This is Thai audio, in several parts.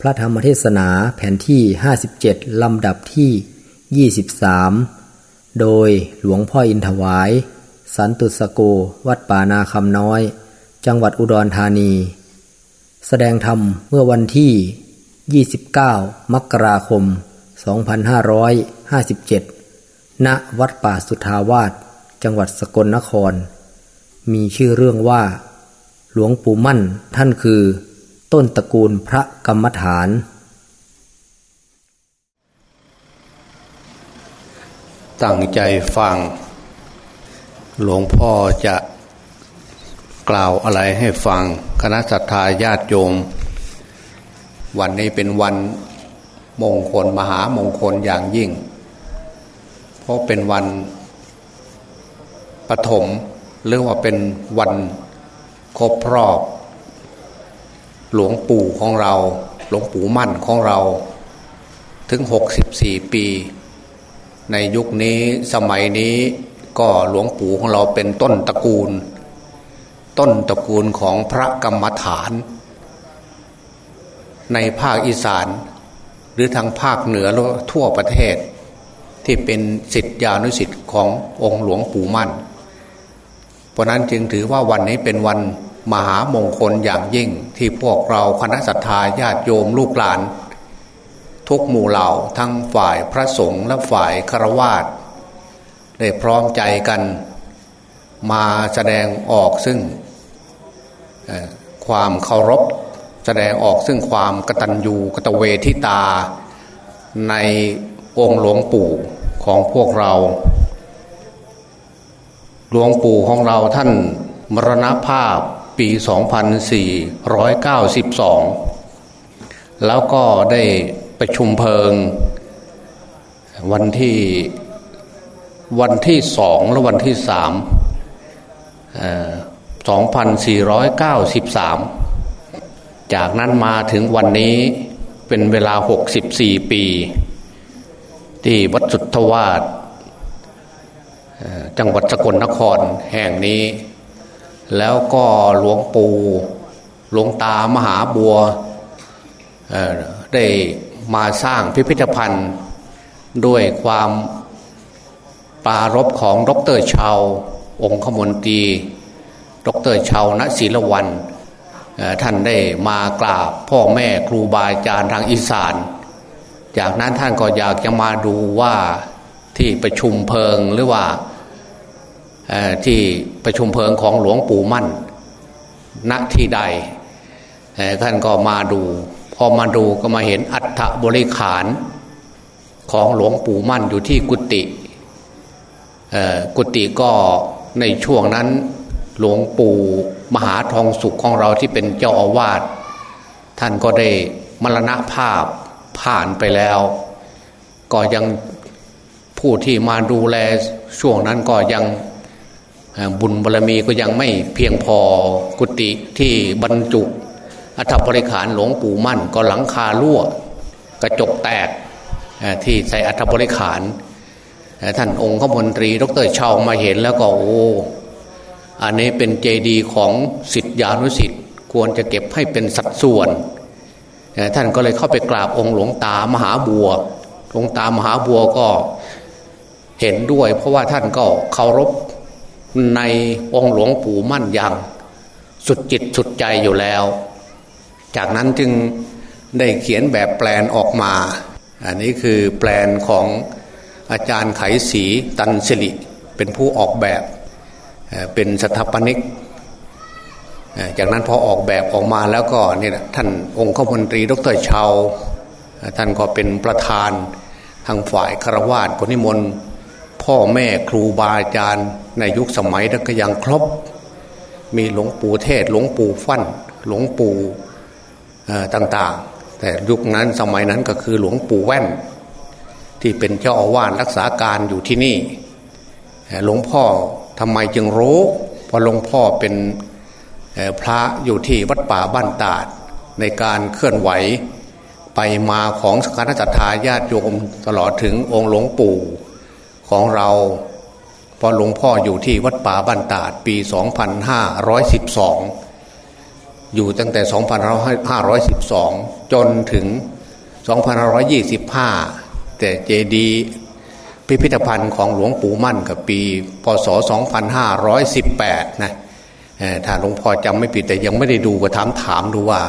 พระธรรมเทศนาแผ่นที่ 57 ลำดับที่ 23 โดยหลวงพ่ออินถวาย สันตุสโกวัดป่านาคำน้อย จังหวัดอุดรธานี แสดงธรรมเมื่อวันที่ 29 มกราคม 2557 ณ วัดป่าสุทาวาส จังหวัดสกลนคร มีชื่อเรื่องว่า หลวงปู่มั่นท่านคือ ต้นตระกูลพระกรรมฐาน ตั้งใจฟัง หลวงพ่อจะกล่าวอะไรให้ฟัง คณะสัตยาญาติโยม วันนี้เป็นวันมงคลมหามงคลอย่างยิ่ง เพราะเป็นวันปฐมหรือว่าเป็นวันครบรอบ หลวงปู่ของเรา หลวงปู่มั่นของเรา ถึง 64 ปี ในยุคนี้สมัยนี้ก็หลวงปู่ของเราเป็นต้นตระกูล ต้นตระกูลของพระกรรมฐาน ในภาคอีสาน หรือทางภาคเหนือและทั่วประเทศ ที่เป็นสิทธิานุสิทธิ์ขององค์หลวงปู่มั่น เพราะนั้นจึงถือว่าวันนี้เป็นวัน มหามงคลอย่างยิ่งที่พวกเราคณะสัตยาญาติโยมลูกหลาน ทุกหมู่เหล่าทั้งฝ่ายพระสงฆ์และฝ่ายฆราวาสได้พร้อมใจกัน มาแสดงออกซึ่งความเคารพแสดงออกซึ่งความกตัญญูกตเวทิตา ในองค์หลวงปู่ของพวกเรา หลวงปู่ของเราท่านมรณภาพ ปี 2492 แล้วก็ได้ประชุมเพลิง วันที่วันที่สองและวันที่สามสองพันสี่ร้อยเก้าสิบสามจากนั้นมาถึงวันนี้เป็นเวลาหกสิบสี่ปี ที่วัดสุทธวาสจังหวัดสกลนครแห่งนี้ แล้วก็หลวงปู่หลวงตามหาบัวได้มาสร้างพิพิธภัณฑ์ด้วยความปารบของดรชาวองคมนตรีดรชาวณศิลวันท่านได้มากราบพ่อแม่ครูบาอาจารย์ทางอีสาน จากนั้นท่านก็อยากจะมาดูว่าที่ประชุมเพลิงหรือว่า ที่ประชุมเพลิงของหลวงปู่มั่นณที่ใดท่านก็มาดู พอมาดูก็มาเห็นอัฐบริขารของหลวงปู่มั่นอยู่ที่กุฏิกุฏิก็ในช่วงนั้นหลวงปู่มหาทองสุขของเราที่เป็นเจ้าอาวาสท่านก็ได้มรณภาพผ่านไปแล้ว ก็ยังผู้ที่มาดูแลช่วงนั้นก็ยัง บุญบารรมีก็ยังไม่เพียงพอกุฏิที่บรรจุ อัฐบริขารหลวงปู่มั่น ก็หลังคารั่ว กระจกแตกที่ใส่อัฐบริขารท่านองค์ขมนตรีดรเชามาเห็นแล้วก็โอ้อันนี้เป็นเจดียของสิทธิานุสิทธิ์ควรจะเก็บให้เป็นสัดส่วน ท่านก็เลยเข้าไปกราบองค์หลวงตามหาบัวหลวงตามหาบัวก็เห็นด้วย เพราะว่าท่านก็เคารพ ในองค์หลวงปู่มั่นอย่างสุดจิตสุดใจอยู่แล้ว จากนั้นจึงได้เขียนแบบแปลนออกมา อันนี้คือแปลนของอาจารย์ไขศรีตันสิริเป็นผู้ออกแบบเป็นสถาปนิก จากนั้นพอออกแบบออกมาแล้วก็นี่ะท่านองค์ข้ามนตรีดรชาวท่านก็เป็นประธานทางฝ่ายคารวาสคนนิมนต์ พ่อแม่ครูบาอาจารย์ในยุคสมัยนั้นก็ยังครบ มีหลวงปู่เทศหลวงปู่ฟั่นหลวงปู่ต่างๆ แต่ยุคนั้นสมัยนั้นก็คือหลวงปู่แว่น ที่เป็นเจ้าอาวาสรักษาการอยู่ที่นี่หลวงพ่อทำไมจึงรู้เพราะหลวงพ่อเป็นพระอยู่ที่วัดป่าบ้านตาด ในการเคลื่อนไหวไปมาของสการจัตตาญาติโยมตลอดถึงองค์หลวงปู่ ของเรา พอหลวงพ่ออยู่ที่วัดป่าบ้านตาดปี 2512 อยู่ตั้งแต่ 2512 จนถึง 2525 แต่เจดีพิพิธภัณฑ์ของหลวงปู่มั่นกับปี พศ 2518 นะถ้าหลวงพ่อจำไม่ผิดแต่ยังไม่ได้ดูก็ถามถามดูว่า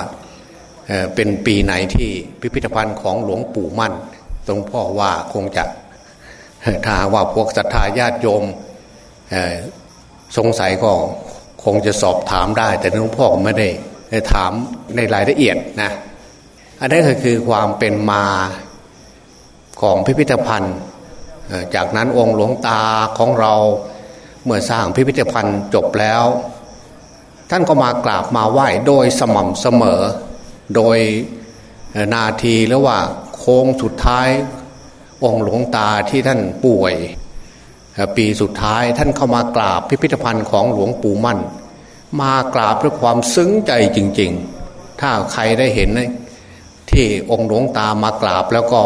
เป็นปีไหนที่พิพิธภัณฑ์ของหลวงปู่มั่นหลวงพ่อว่าคงจะ ถ้าว่าพวกศรัทธาญาติโยมสงสัยก็คงจะสอบถามได้ แต่หลวงพ่อไม่ได้ถามในรายละเอียดนะอันนี้ก็คือความเป็นมาของพิพิธภัณฑ์ จากนั้นองค์หลวงตาของเราเมื่อสร้างพิพิธภัณฑ์จบแล้ว ท่านก็มากราบมาไหว้โดยสม่ำเสมอ โดยนาทีแล้วว่าโค้งสุดท้าย องค์หลวงตาที่ท่านป่วย ปีสุดท้ายท่านเข้ามากราบพิพิธภัณฑ์ของหลวงปู่มั่น มากราบด้วยความซึ้งใจจริง ๆ ถ้าใครได้เห็นที่องค์หลวงตามากราบแล้วก็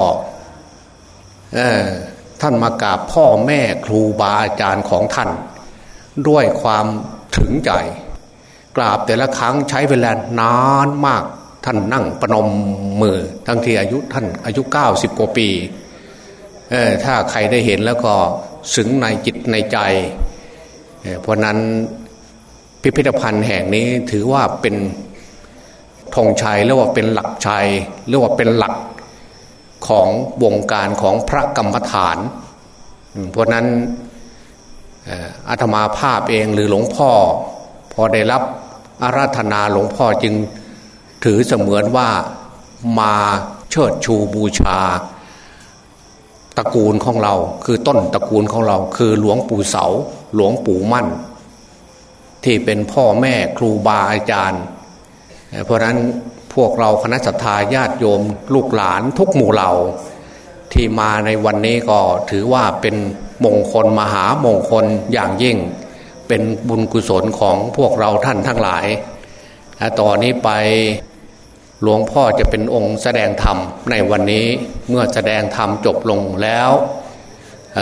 ท่านมากราบพ่อแม่ครูบาอาจารย์ของท่าน ด้วยความถึงใจ กราบแต่ละครั้งใช้เวลานานมากท่านนั่งประนมมือ ทั้งที่อายุท่านอายุเก้าสิบกว่าปี ถ้าใครได้เห็นแล้วก็ซึ้งในจิตในใจเพราะนั้นพิพิธภัณฑ์แห่งนี้ถือว่าเป็นธงชัยหรือว่าเป็นหลักชัยหรือว่าเป็นหลักของวงการของพระกรรมฐาน เพราะนั้นอาตมาภาพเองหรือหลวงพ่อ พอได้รับอาราธนาหลวงพ่อจึงถือเสมือนว่ามาเชิดชูบูชา ตระกูลของเรา คือต้นตระกูลของเรา คือหลวงปู่เสา หลวงปู่มั่น ที่เป็นพ่อแม่ครูบาอาจารย์ เพราะนั้นพวกเราคณะสัตยาญาติโยมลูกหลานทุกหมู่เหล่า ที่มาในวันนี้ก็ถือว่าเป็นมงคลมหามงคลอย่างยิ่ง เป็นบุญกุศลของพวกเราท่านทั้งหลายต่อนนี้ไป หลวงพ่อจะเป็นองค์แสดงธรรมในวันนี้เมื่อแสดงธรรมจบลงแล้ว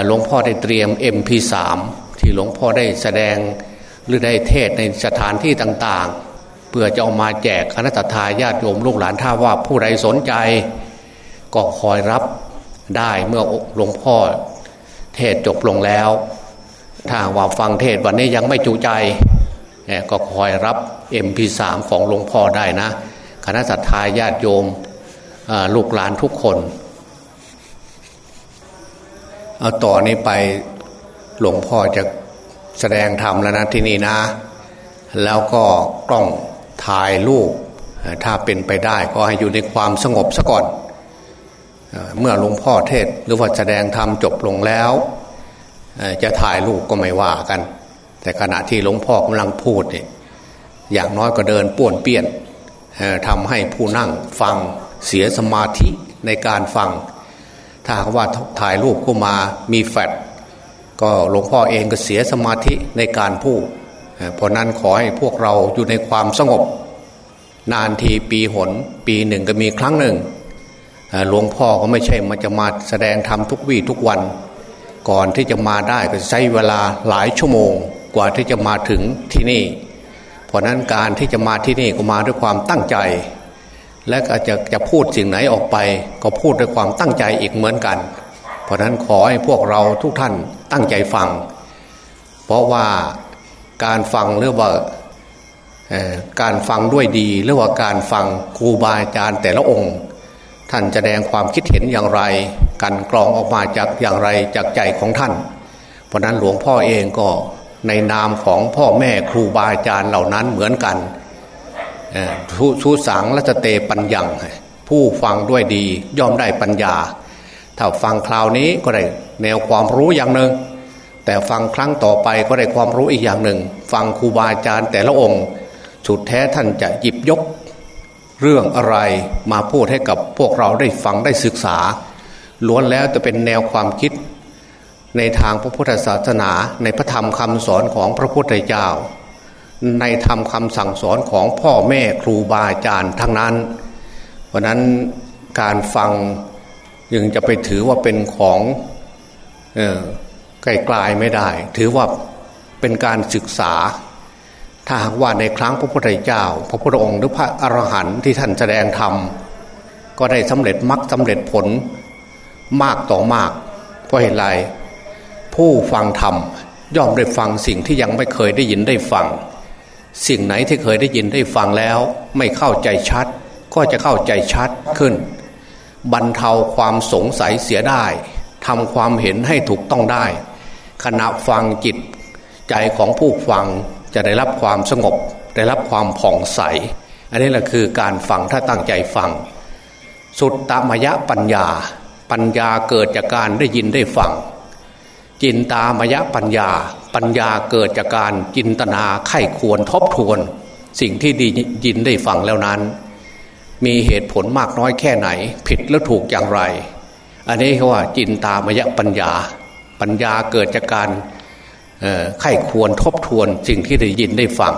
หลวงพ่อได้เตรียม MP3 ที่หลวงพ่อได้แสดงหรือได้เทศในสถานที่ต่างๆ เพื่อจะเอามาแจกคณะทาญาติโยมลูกหลานถ้าว่าผู้ใดสนใจ ก็คอยรับได้เมื่อหลวงพ่อเทศจบลงแล้ว ถ้าว่าฟังเทศวันนี้ยังไม่จูใจก็คอยรับ MP3 ของหลวงพ่อได้นะ คณะสัตยาญาติโยมลูกหลานทุกคน เอาต่อนนี้ไปหลวงพ่อจะแสดงธรรมแล้วนะที่นี่นะ แล้วก็กล้องถ่ายรูปถ้าเป็นไปได้ก็ให้อยู่ในความสงบซะก่อน เมื่อหลวงพ่อเทศหรือว่าแสดงธรรมจบลงแล้ว จะถ่ายรูปก็ไม่ว่ากัน แต่ขณะที่หลวงพ่อกำลังพูดเนี่ยอย่างน้อยก็เดินป้วนเปี้ยน ทำให้ผู้นั่งฟังเสียสมาธิในการฟัง ถ้าว่าถ่ายรูปก็มามีแฟดก็หลวงพ่อเองก็เสียสมาธิในการพูดเพราะนั้นขอให้พวกเราอยู่ในความสงบ นานทีปีหน ปีหนึ่งก็มีครั้งหนึ่งหลวงพ่อก็ไม่ใช่มาจะมาแสดงธรรมทุกวี่ทุกวัน ก่อนที่จะมาได้ก็ใช้เวลาหลายชั่วโมง กว่าที่จะมาถึงที่นี่ ราะนั้นการที่จะมาที่นี่ก็มาด้วยความตั้งใจ และก็จะจะพูดสิ่งไหนออกไป ก็พูดด้วยความตั้งใจอีกเหมือนกัน เพราะนั้นขอให้พวกเราทุกท่านตั้งใจฟัง เพราะว่าการฟังหรือว่าการฟังด้วยดีหรือว่าการฟังครูบาอาจารย์แต่ละองค์ ท่านแสดงความคิดเห็นอย่างไรกันกรองออกมาจากอย่างไรจากใจของท่าน เพราะนั้นหลวงพ่อเองก็ ในนามของพ่อแม่ครูบาอาจารย์เหล่านั้นเหมือนกันทุสังละเตปัญญัง ผู้ฟังด้วยดีย่อมได้ปัญญา ถ้าฟังคราวนี้ก็ได้แนวความรู้อย่างหนึ่ง แต่ฟังครั้งต่อไปก็ได้ความรู้อีกอย่างหนึ่ง ฟังครูบาอาจารย์แต่ละองค์สุดแท้ท่านจะหยิบยก เรื่องอะไรมาพูดให้กับพวกเราได้ฟังได้ศึกษาล้วนแล้วจะเป็นแนวความคิด ในทางพระพุทธศาสนา ในพระธรรมคำสอนของพระพุทธเจ้า ในธรรมคำสั่งสอนของพ่อแม่ครูบาอาจารย์ทั้งนั้นเพราะนั้นการฟังยังจะไปถือว่าเป็นของไกลๆไม่ได้ ถือว่าเป็นการศึกษา ถ้าหากว่าในครั้งพระพุทธเจ้า พระพุทธองค์หรือพระอรหันต์ที่ท่านแสดงธรรมก็ได้สำเร็จมรรคสาเร็จผลมากต่อมาก เพราะเหตุไร ผู้ฟังธรรมย่อมได้ฟังสิ่งที่ยังไม่เคยได้ยินได้ฟัง สิ่งไหนที่เคยได้ยินได้ฟังแล้ว ไม่เข้าใจชัด ก็จะเข้าใจชัดขึ้น บรรเทาความสงสัยเสียได้ทำความเห็นให้ถูกต้องได้ ขณะฟังจิต ใจของผู้ฟังจะได้รับความสงบ ได้รับความผ่องใส อันนี้แหละคือการฟังถ้าตั้งใจฟัง สุดตามยะปัญญา ปัญญาเกิดจากการได้ยินได้ฟัง จินตามยะปัญญา ปัญญาเกิดจากการจินตนาไข้ควรทบทวน สิ่งที่ดียินได้ฟังแล้วนั้น มีเหตุผลมากน้อยแค่ไหน ผิดแล้วถูกอย่างไร อันนี้เขาว่าจินตามยะปัญญา ปัญญาเกิดจากการไข้ควรทบทวน สิ่งที่ได้ยินได้ฟัง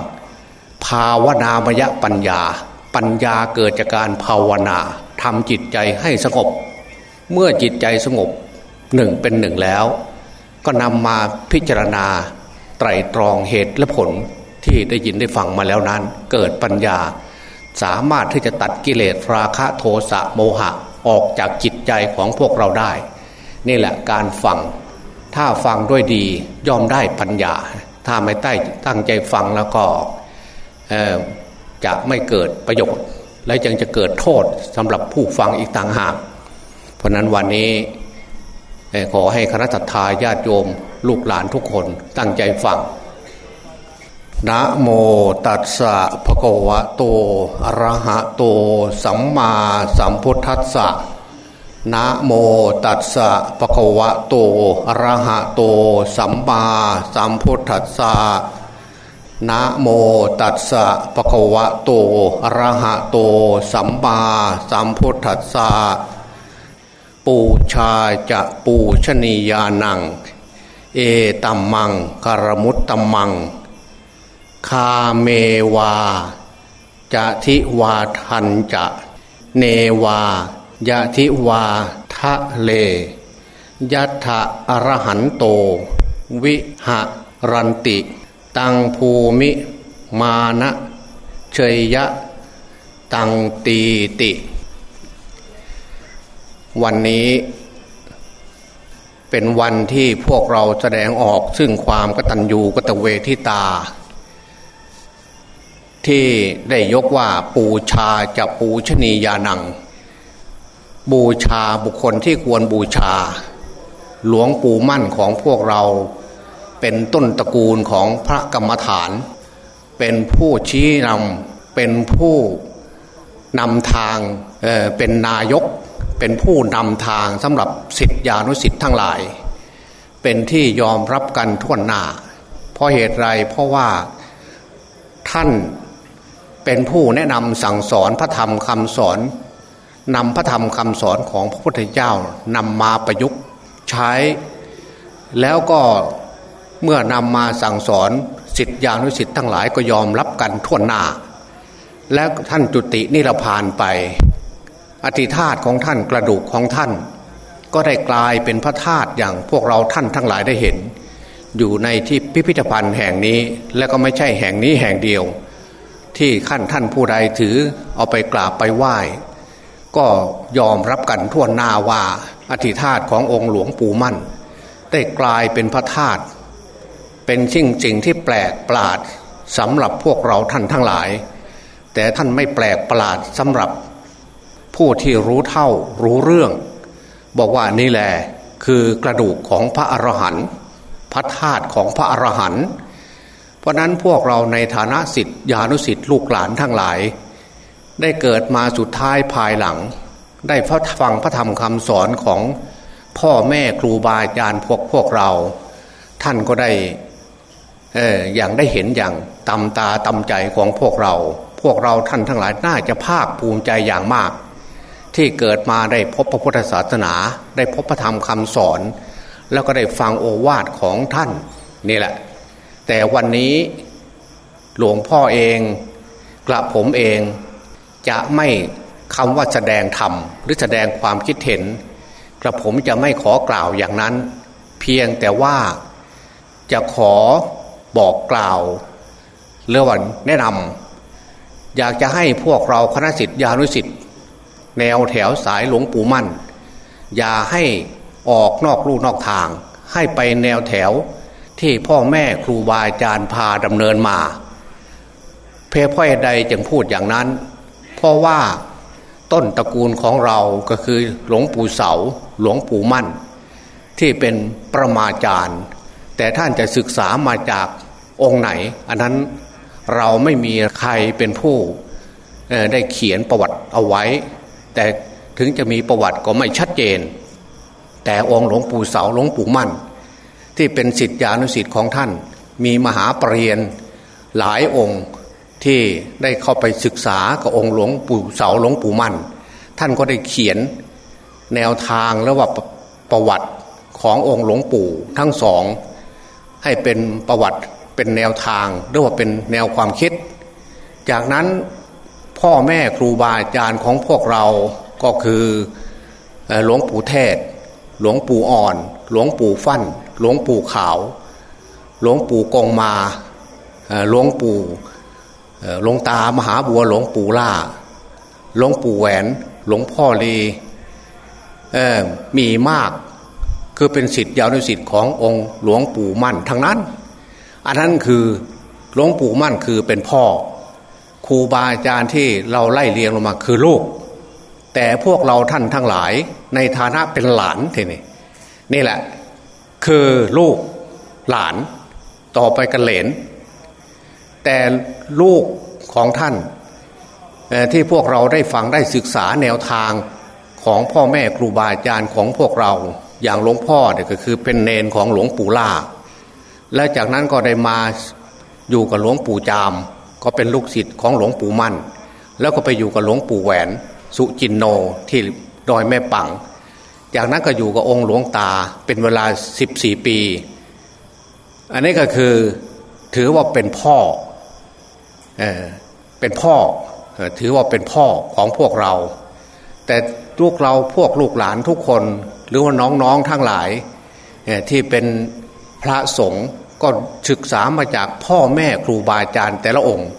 ภาวนามยะปัญญา ปัญญาเกิดจากการภาวนาทำจิตใจให้สงบ เมื่อจิตใจสงบหนึ่งเป็นหนึ่งแล้ว ก็นำมาพิจารณาไตรตรองเหตุและผลที่ได้ยินได้ฟังมาแล้วนั้น เกิดปัญญา สามารถที่จะตัดกิเลสราคะโทสะโมหะออกจากจิตใจของพวกเราได้ นี่แหละการฟัง ถ้าฟังด้วยดีย่อมได้ปัญญา ถ้าไม่ใต้ตั้งใจฟังแล้วก็จะไม่เกิดประโยชน์ และยังจะเกิดโทษสำหรับผู้ฟังอีกต่างหาก เพราะนั้นวันนี้ ขอให้คณะทาญาติโยมลูกหลานทุกคนตั้งใจฟังนะโมตัสสะภะคะวะโตอะระหะโต สัมมาสัมพุทธัสสะนะโมตัสสะปะคะวะโตอะระหะโต สัมมาสัมพุทธัสสะนะโมตัสสะปะคะวะโตอะระหะโต สัมมาสัมพุทธัสสะ ปูชาจะปูชนียานัง เอตัมมังคารมุตตัมมัง คาเมวาจะทิวาทันจะ เนวายะทิวาทะเลยัตถะอรหันโต วิหะรันติ ตังภูมิมานะเชยยะ ตังตีติ วันนี้เป็นวันที่พวกเราแสดงออกซึ่งความกตัญญูกตเวทิตา ที่ได้ยกว่าปูชาจะปูชนียานัง บูชาบุคคลที่ควรบูชา หลวงปู่มั่นของพวกเราเป็นต้นตระกูลของพระกรรมฐาน เป็นผู้ชี้นำเป็นผู้นำทางเเป็นนายก เป็นผู้นำทางสำหรับสิทธิานุสิทธิ์ทั้งหลาย เป็นที่ยอมรับกันทั่วหน้า เพราะเหตุไรเพราะว่าท่านเป็นผู้แนะนำสั่งสอนพระธรรมคำสอนนำพระธรรมคำสอนของพระพุทธเจ้านำมาประยุกต์ใช้ แล้วก็เมื่อนำมาสั่งสอนสิทธิานุสิทธิ์ทั้งหลายก็ยอมรับกันทั่วหน้า แล้วท่านจุตินิรพานไป อธิธาตของท่านกระดูกของท่าน ก็ได้กลายเป็นพระธาตุอย่างพวกเราท่านทั้งหลายได้เห็น อยู่ในที่พิพิธภัณฑ์แห่งนี้และก็ไม่ใช่แห่งนี้แห่งเดียว ที่ขั้นท่านผู้ใดถือเอาไปกราบไปไหว้ ก็ยอมรับกันทั่วหน้าว่าอธิธาตขององค์หลวงปู่มั่น ได้กลายเป็นพระธาตุเป็นสิ่งจริงที่แปลกประหลาดสำหรับพวกเราท่านทั้งหลาย แต่ท่านไม่แปลกประหลาดสำหรับ ผู้ที่รู้เท่ารู้เรื่อง บอกว่านี่แหละคือกระดูกของพระอรหันต์พระธาตุของพระอรหันต์เพราะนั้นพวกเราในฐานะสิทธิญานุสิทธิลูกหลานทั้งหลาย ได้เกิดมาสุดท้ายภายหลัง ได้ฟังพระธรรมคำสอนของพ่อแม่ครูบาอาจารย์พวกพวกเรา ท่านก็ได้เอออย่างได้เห็นอย่างตำตาตำใจของพวกเรา พวกเราท่านทั้งหลายน่าจะภาคภูมิใจอย่างมาก ที่เกิดมาได้พบพระพุทธศาสนา ได้พบพระธรรมคำสอน แล้วก็ได้ฟังโอวาทของท่านนี่แหละ แต่วันนี้หลวงพ่อเองกระผมเองจะไม่คำว่าแสดงธรรมหรือแสดงความคิดเห็น กระผมจะไม่ขอกล่าวอย่างนั้น เพียงแต่ว่าจะขอบอกกล่าวเรื่อวันแนะนำอยากจะให้พวกเราคณะสิทธิานุสิทธิ์ แนวแถวสายหลวงปู่มั่น อย่าให้ออกนอกลู่นอกทาง ให้ไปแนวแถวที่พ่อแม่ครูบาอาจารย์พาดำเนินมา เพรพ่อใดจึงพูดอย่างนั้น เพราะว่าต้นตระกูลของเราก็คือหลวงปู่เสา หลวงปู่มั่น ที่เป็นประมาจารย์ แต่ท่านจะศึกษามาจากองค์ไหน อันนั้นเราไม่มีใครเป็นผู้ได้เขียนประวัติเอาไว้ แต่ถึงจะมีประวัติก็ไม่ชัดเจน แต่องค์หลวงปู่เสาหลวงปู่มั่น ที่เป็นสิทธิานุสิทธิ์ของท่าน มีมหาปรริญญาหลายองค์ที่ได้เข้าไปศึกษากับองค์หลวงปู่เสาหลวงปู่มั่น ท่านก็ได้เขียนแนวทางแล้วว่าประวัติขององค์หลวงปู่ทั้งสอง ให้เป็นประวัติเป็นแนวทางหรือว่าเป็นแนวความคิด จากนั้น พ่อแม่ครูบาอาจารย์ของพวกเราก็คือหลวงปู่เทศ หลวงปู่อ่อน หลวงปู่ฟั่น หลวงปู่ขาว หลวงปู่กงมา หลวงปู่หลวงตามหาบัวหลวงปู่ล่า หลวงปู่แหวน หลวงพ่อลีมีมากคือเป็นสิทธิ์ยาวในสิทธิ์ขององค์หลวงปู่มั่นทั้งนั้น อันนั้นคือหลวงปู่มั่นคือเป็นพ่อ ครูบาอาจารย์ที่เราไล่เรียงลงมาคือลูก แต่พวกเราท่านทั้งหลายในฐานะเป็นหลานทีนี่นี่แหละ คือลูกหลานต่อไปกันเหลน แต่ลูกของท่านที่พวกเราได้ฟังได้ศึกษาแนวทางของพ่อแม่ครูบาอาจารย์ของพวกเราอย่างหลวงพ่อเนี่ยก็คือเป็นเนนของหลวงปู่ล่า และจากนั้นก็ได้มาอยู่กับหลวงปู่จาม ก็เป็นลูกศิษย์ของหลวงปู่มั่น แล้วก็ไปอยู่กับหลวงปู่แหวน สุจินโนที่ดอยแม่ปัง จากนั้นก็อยู่กับองค์หลวงตาเป็นเวลา 14 ปี อันนี้ก็คือถือว่าเป็นพ่อเออเป็นพ่อถือว่าเป็นพ่อของพวกเรา แต่ลูกเราพวกลูกหลานทุกคน หรือว่าน้องๆทั้งหลายที่เป็นพระสงฆ์ ก็ศึกษามาจากพ่อแม่ครูบาอาจารย์แต่ละองค์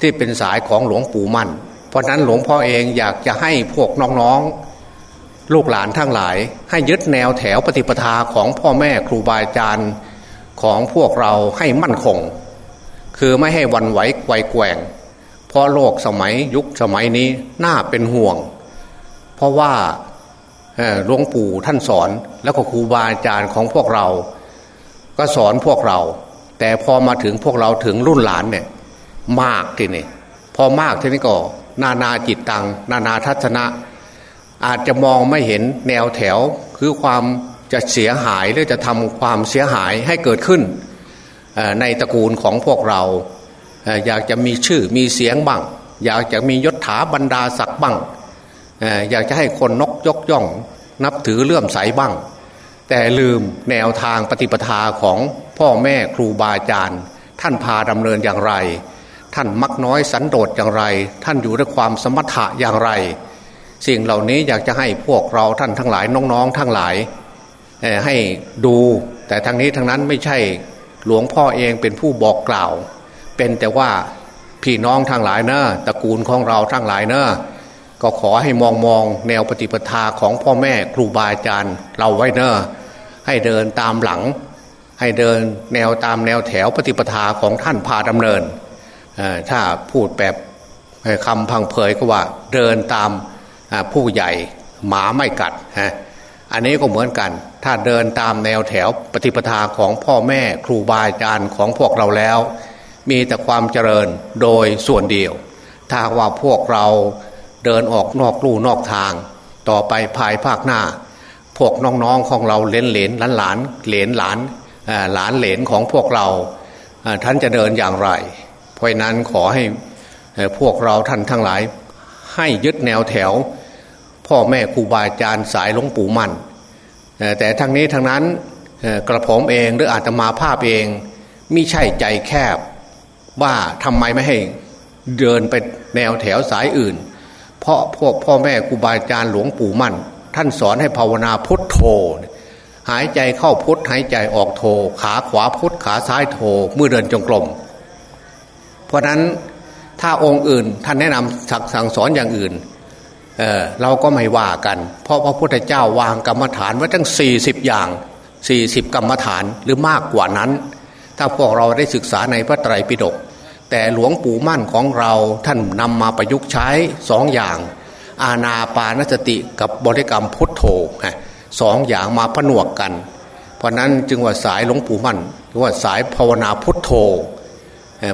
ที่เป็นสายของหลวงปู่มั่น เพราะนั้นหลวงพ่อเองอยากจะให้พวกน้องๆ ลูกหลานทั้งหลาย ให้ยึดแนวแถวปฏิปทาของพ่อแม่ครูบาอาจารย์ของพวกเราให้มั่นคง คือไม่ให้วันไหวไกวแกว่ง เพราะโลกสมัยยุคสมัยนี้น่าเป็นห่วง เพราะว่าหลวงปู่ท่านสอนแล้วก็ครูบาอาจารย์ของพวกเรา ก็สอนพวกเรา แต่พอมาถึงพวกเราถึงรุ่นหลานเนี่ยมากทีนี่พอมากทีนี้ก็นานาจิตตัง นานาทัศนะ อาจจะมองไม่เห็นแนวแถว คือความจะเสียหายหรือจะทำความเสียหายให้เกิดขึ้นในตระกูลของพวกเรา อยากจะมีชื่อมีเสียงบ้าง อยากจะมียศถาบรรดาศักดิ์บ้าง อยากจะให้คนนกยกย่อง นับถือเลื่อมใสบ้าง แต่ลืมแนวทางปฏิปทาของพ่อแม่ครูบาอาจารย์ ท่านพาดำเนินอย่างไร ท่านมักน้อยสันโดษอย่างไร ท่านอยู่ด้วยความสมถะอย่างไร สิ่งเหล่านี้อยากจะให้พวกเราท่านทั้งหลายน้องๆ ทั้งหลายให้ดูแต่ทางนี้ทางนั้นไม่ใช่หลวงพ่อเองเป็นผู้บอกกล่าว เป็นแต่ว่าพี่น้องทั้งหลายเนอะตระกูลของเราทั้งหลายเนอะ ก็ขอให้มองมองแนวปฏิปทาของพ่อแม่ครูบาอาจารย์ เราไว้เนอะให้เดินตามหลัง ให้เดินแนวตามแนวแถวปฏิปทาของท่านพาดำเนิน ถ้าพูดแบบคำพังเผยก็ว่าเดินตามผู้ใหญ่หมาไม่กัดฮะอันนี้ก็เหมือนกัน ถ้าเดินตามแนวแถวปฏิปทาของพ่อแม่ครูบาอาจารย์ของพวกเราแล้ว มีแต่ความเจริญโดยส่วนเดียว ถ้าว่าพวกเรา เดินออกนอกลู่นอกทาง ต่อไปภายภาคหน้า พวกน้องๆของเราเลนเหลนหลานหลานเหลนหลานหลานเหลนของพวกเราท่านจะเดินอย่างไร เพราะนั้นขอให้พวกเราท่านทั้งหลาย ให้ยึดแนวแถว พ่อแม่ครูบาอาจารย์สายหลวงปู่มั่นแต่ทั้งนี้ทั้งนั้นกระผมเองหรืออาตมาภาพเองมิใช่ใจแคบ ว่าทำไมไม่ให้เดินไปแนวแถวสายอื่น เพราะพวกพ่อแม่ครูบาอาจารย์หลวงปู่มั่น ท่านสอนให้ภาวนาพุทโธ หายใจเข้าพุทหายใจออกโธ ขาขวาพุทขาซ้ายโธเมื่อเดินจงกรมเพราะนั้นถ้าองค์อื่นท่านแนะนำสั่งสอนอย่างอื่นเเราก็ไม่ว่ากัน เพราะพระพุทธเจ้าวางกรรมฐานไว้ทั้ง 40 อย่าง 40 กรรมฐานหรือมากกว่านั้น ถ้าพวกเราได้ศึกษาในพระไตรปิฎก แต่หลวงปู่มั่นของเราท่านนำมาประยุกต์ใช้สองอย่าง อาณาปานสติกับบริกรรมพุทโธสองอย่างมาผนวกกัน เพราะนั้นจึงว่าสายหลวงปู่มั่นหรือว่าสายภาวนาพุทโธ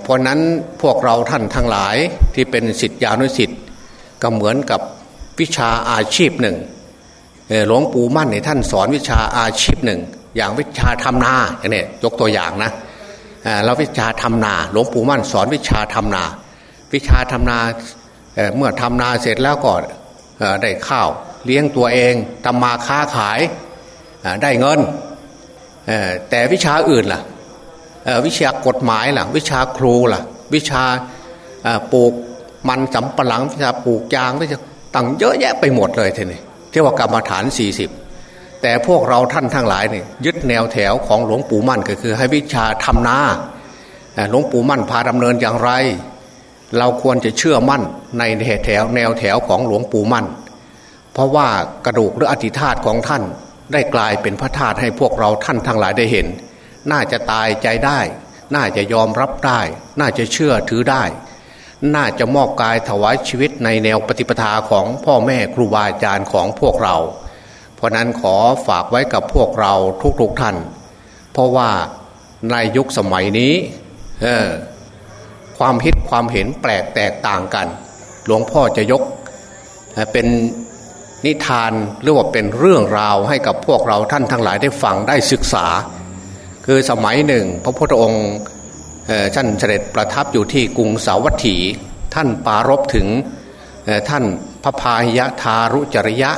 เพราะนั้นพวกเราท่านทั้งหลายที่เป็นสิทธิานุสิทธิ์ก็เหมือนกับวิชาอาชีพหนึ่งหลวงปู่มั่นเนี่ยท่านสอนวิชาอาชีพหนึ่ง อย่างวิชาทำนาเนี่ยยกตัวอย่างนะ เราวิชาทำนา หลวงปู่มั่นสอนวิชาทำนา วิชาทำนาเมื่อทำนาเสร็จแล้วก็ได้ข้าว เลี้ยงตัวเองทำมาค้าขายได้เงินแต่วิชาอื่นล่ะวิชากฎหมายล่ะ วิชาครูล่ะ วิชาปลูกมันสำปะหลังวิชาปลูกยางวิชาตั้งเยอะแยะไปหมดเลยทีนี้เที่ว่ากรรมฐาน 40 แต่พวกเราท่านทั้งหลายเนี่ยยึดแนวแถวของหลวงปู่มั่นก็คือ ให้วิชาทำนาหลวงปู่มั่นพาดำเนินอย่างไร เราควรจะเชื่อมั่นในแถวแนวแถวของหลวงปู่มั่น เพราะว่ากระดูกหรืออธิธาตของท่านได้กลายเป็นพระธาตุให้พวกเราท่านทั้งหลายได้เห็น น่าจะตายใจได้ น่าจะยอมรับได้ น่าจะเชื่อถือได้ น่าจะมอบกายถวายชีวิตในแนวปฏิปทาของพ่อแม่ครูบาอาจารย์ของพวกเรา ราะนั้นขอฝากไว้กับพวกเราทุกๆทท่าน เพราะว่าในยุคสมัยนี้ความคิดความเห็นแปลกแตกต่างกัน หลวงพ่อจะยกเป็นนิทานหรือว่าเป็นเรื่องราวให้กับพวกเราท่านทั้งหลายได้ฟังได้ศึกษา คือสมัยหนึ่ง พระพุทธองค์ท่านเสด็จประทับอยู่ที่กรุงสาวัตถี ท่านปารบถึงท่านพระพาหิยทารุจริยะ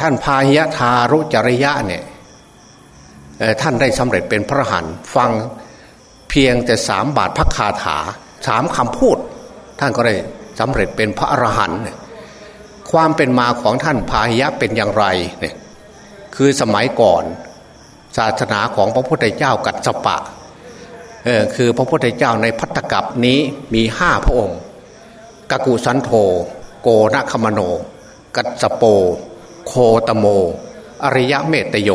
ท่านพาหิยทารุจริยะเนี่ยท่านได้สำเร็จเป็นพระหันฟังเพียงแต่สามบาทพระคาถาสามคำพูด ท่านก็ได้สำเร็จเป็นพระอรหันต์ความเป็นมาของท่านพาหิยะเป็นอย่างไรเนี่ยคือสมัยก่อนศาสนาของพระพุทธเจ้ากัสปะเออคือพระพุทธเจ้าในพัตตกับนี้มีห้าพระองค์กกุสันโธโกนคมโน กัสโป โคตโม อริยะเมตโย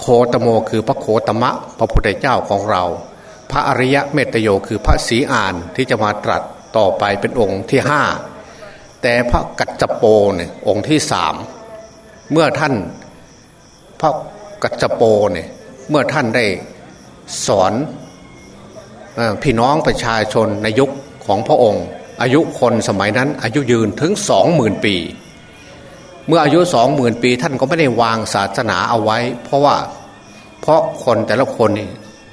โคตโมคือพระโคตมะ พระพุทธเจ้าของเรา พระอริยะเมตโยคือพระศรีอานที่จะมาตรัสต่อไปเป็นองค์ที่ห้าแต่พระกัจจโปเนี่ยองค์ที่สามเมื่อท่านพระกัจจโปเนี่ยเมื่อท่านได้สอนพี่น้องประชาชนในยุคของพระองค์ อายุคนสมัยนั้นอายุยืนถึงสองหมื่นปี เมื่ออายุสองหมื่นปีท่านก็ไม่ได้วางศาสนาเอาไว้ เพราะว่าเพราะคนแต่ละคนนี่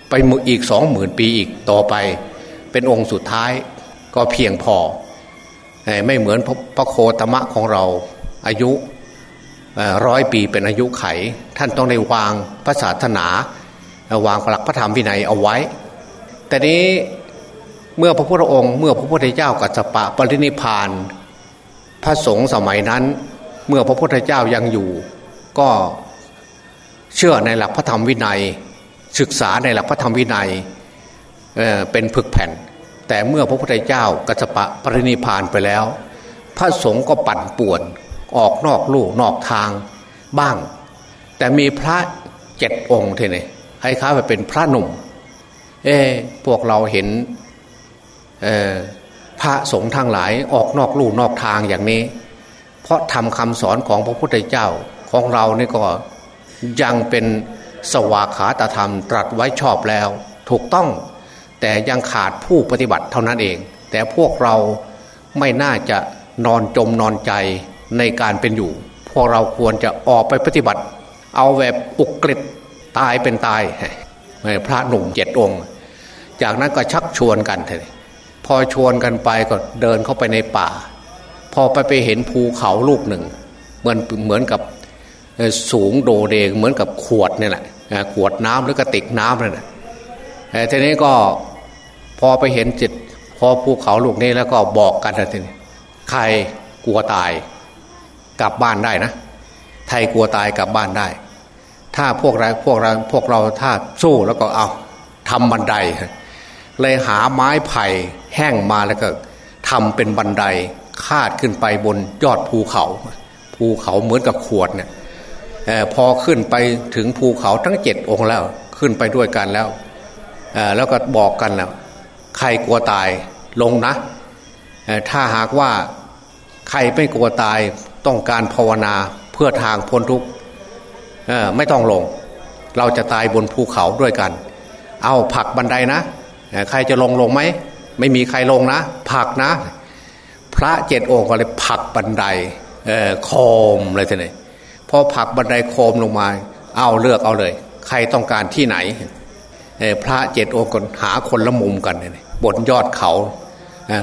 ไปมืออีกสองหมื่นปีอีกต่อไป เป็นองค์สุดท้ายก็เพียงพอ ไม่เหมือนพระโคตมะของเราอายุร้อยปีเป็นอายุไข ท่านต้องได้วางพระศาสนาวางหลักพระธรรมวินัยเอาไว้ แต่นี้เมื่อพระพุทธองค์ เมื่อพระพุทธเจ้ากัสปะปรินิพาน พระสงฆ์สมัยนั้น เมื่อพระพุทธเจ้ายังอยู่ ก็เชื่อในหลักพระธรรมวินัย ศึกษาในหลักพระธรรมวินัยเเป็นผึกแผ่น แต่เมื่อพระพุทธเจ้ากัสปะปรินิพานไปแล้ว พระสงฆ์ก็ปั่นป่วน ออกนอกลู่นอกทางบ้าง แต่มีพระเจ็ดองค์เท่นี่ให้ข้าไปเป็นพระหนุ่ม เอพวกเราเห็นพระสงฆ์ทั้งหลายออกนอกลู่นอกทางอย่างนี้ ราะทำคำสอนของพระพุทธเจ้าของเราเนี่ก็ยังเป็นสวากขาตธรรมตรัสไว้ชอบแล้ว ถูกต้องแต่ยังขาดผู้ปฏิบัติเท่านั้นเอง แต่พวกเราไม่น่าจะนอนจมนอนใจในการเป็นอยู่ พวกเราควรจะออกไปปฏิบัติ เอาแบบอุกฤษตายเป็นตายพระหนุ่มเจ็ดองค์ จากนั้นก็ชักชวนกันเลยพอชวนกันไปก็เดินเข้าไปในป่า พอไปไปเห็นภูเขาลูกหนึ่งเหมือนเหมือนกับสูงโดเดงเหมือนกับขวดเนี่ยแหละขวดน้ำหรือกระติกน้ำนั่นแหละทีนี้ก็พอไปเห็นจิต พอภูเขาลูกนี้แล้วก็บอกกันทีนี้ใครกลัวตายกลับบ้านได้นะไทยกลัวตายกลับบ้านได้ ถ้าพวกเราพวกเราพวกเราถ้าสู้แล้วก็เอาทำบันไดเลยหาไม้ไผ่แห้งมาแล้วก็ทำเป็นบันได คาดขึ้นไปบนยอดภูเขา ภูเขาเหมือนกับขวดเนี่ยอพอขึ้นไปถึงภูเขาทั้งเจ็ดองค์แล้วขึ้นไปด้วยกันแล้วแล้วก็บอกกันแล้วใครกลัวตายลงนะถ้าหากว่าใครไม่กลัวตายต้องการภาวนาเพื่อทางพ้นทุกข์ไม่ต้องลง เราจะตายบนภูเขาด้วยกัน เอาผักบันไดนะ ใครจะลงลงไหมไม่มีใครลงนะ ผักนะ พระเจ็ดองค์ก็เลยผักบันไดโคมเลยทีนี้พอผักบันไดโคมลงมา เอาเลือกเอาเลย ใครต้องการที่ไหนพระเจ็ดองค์ก็หาคนละมุมกันบนยอดเขา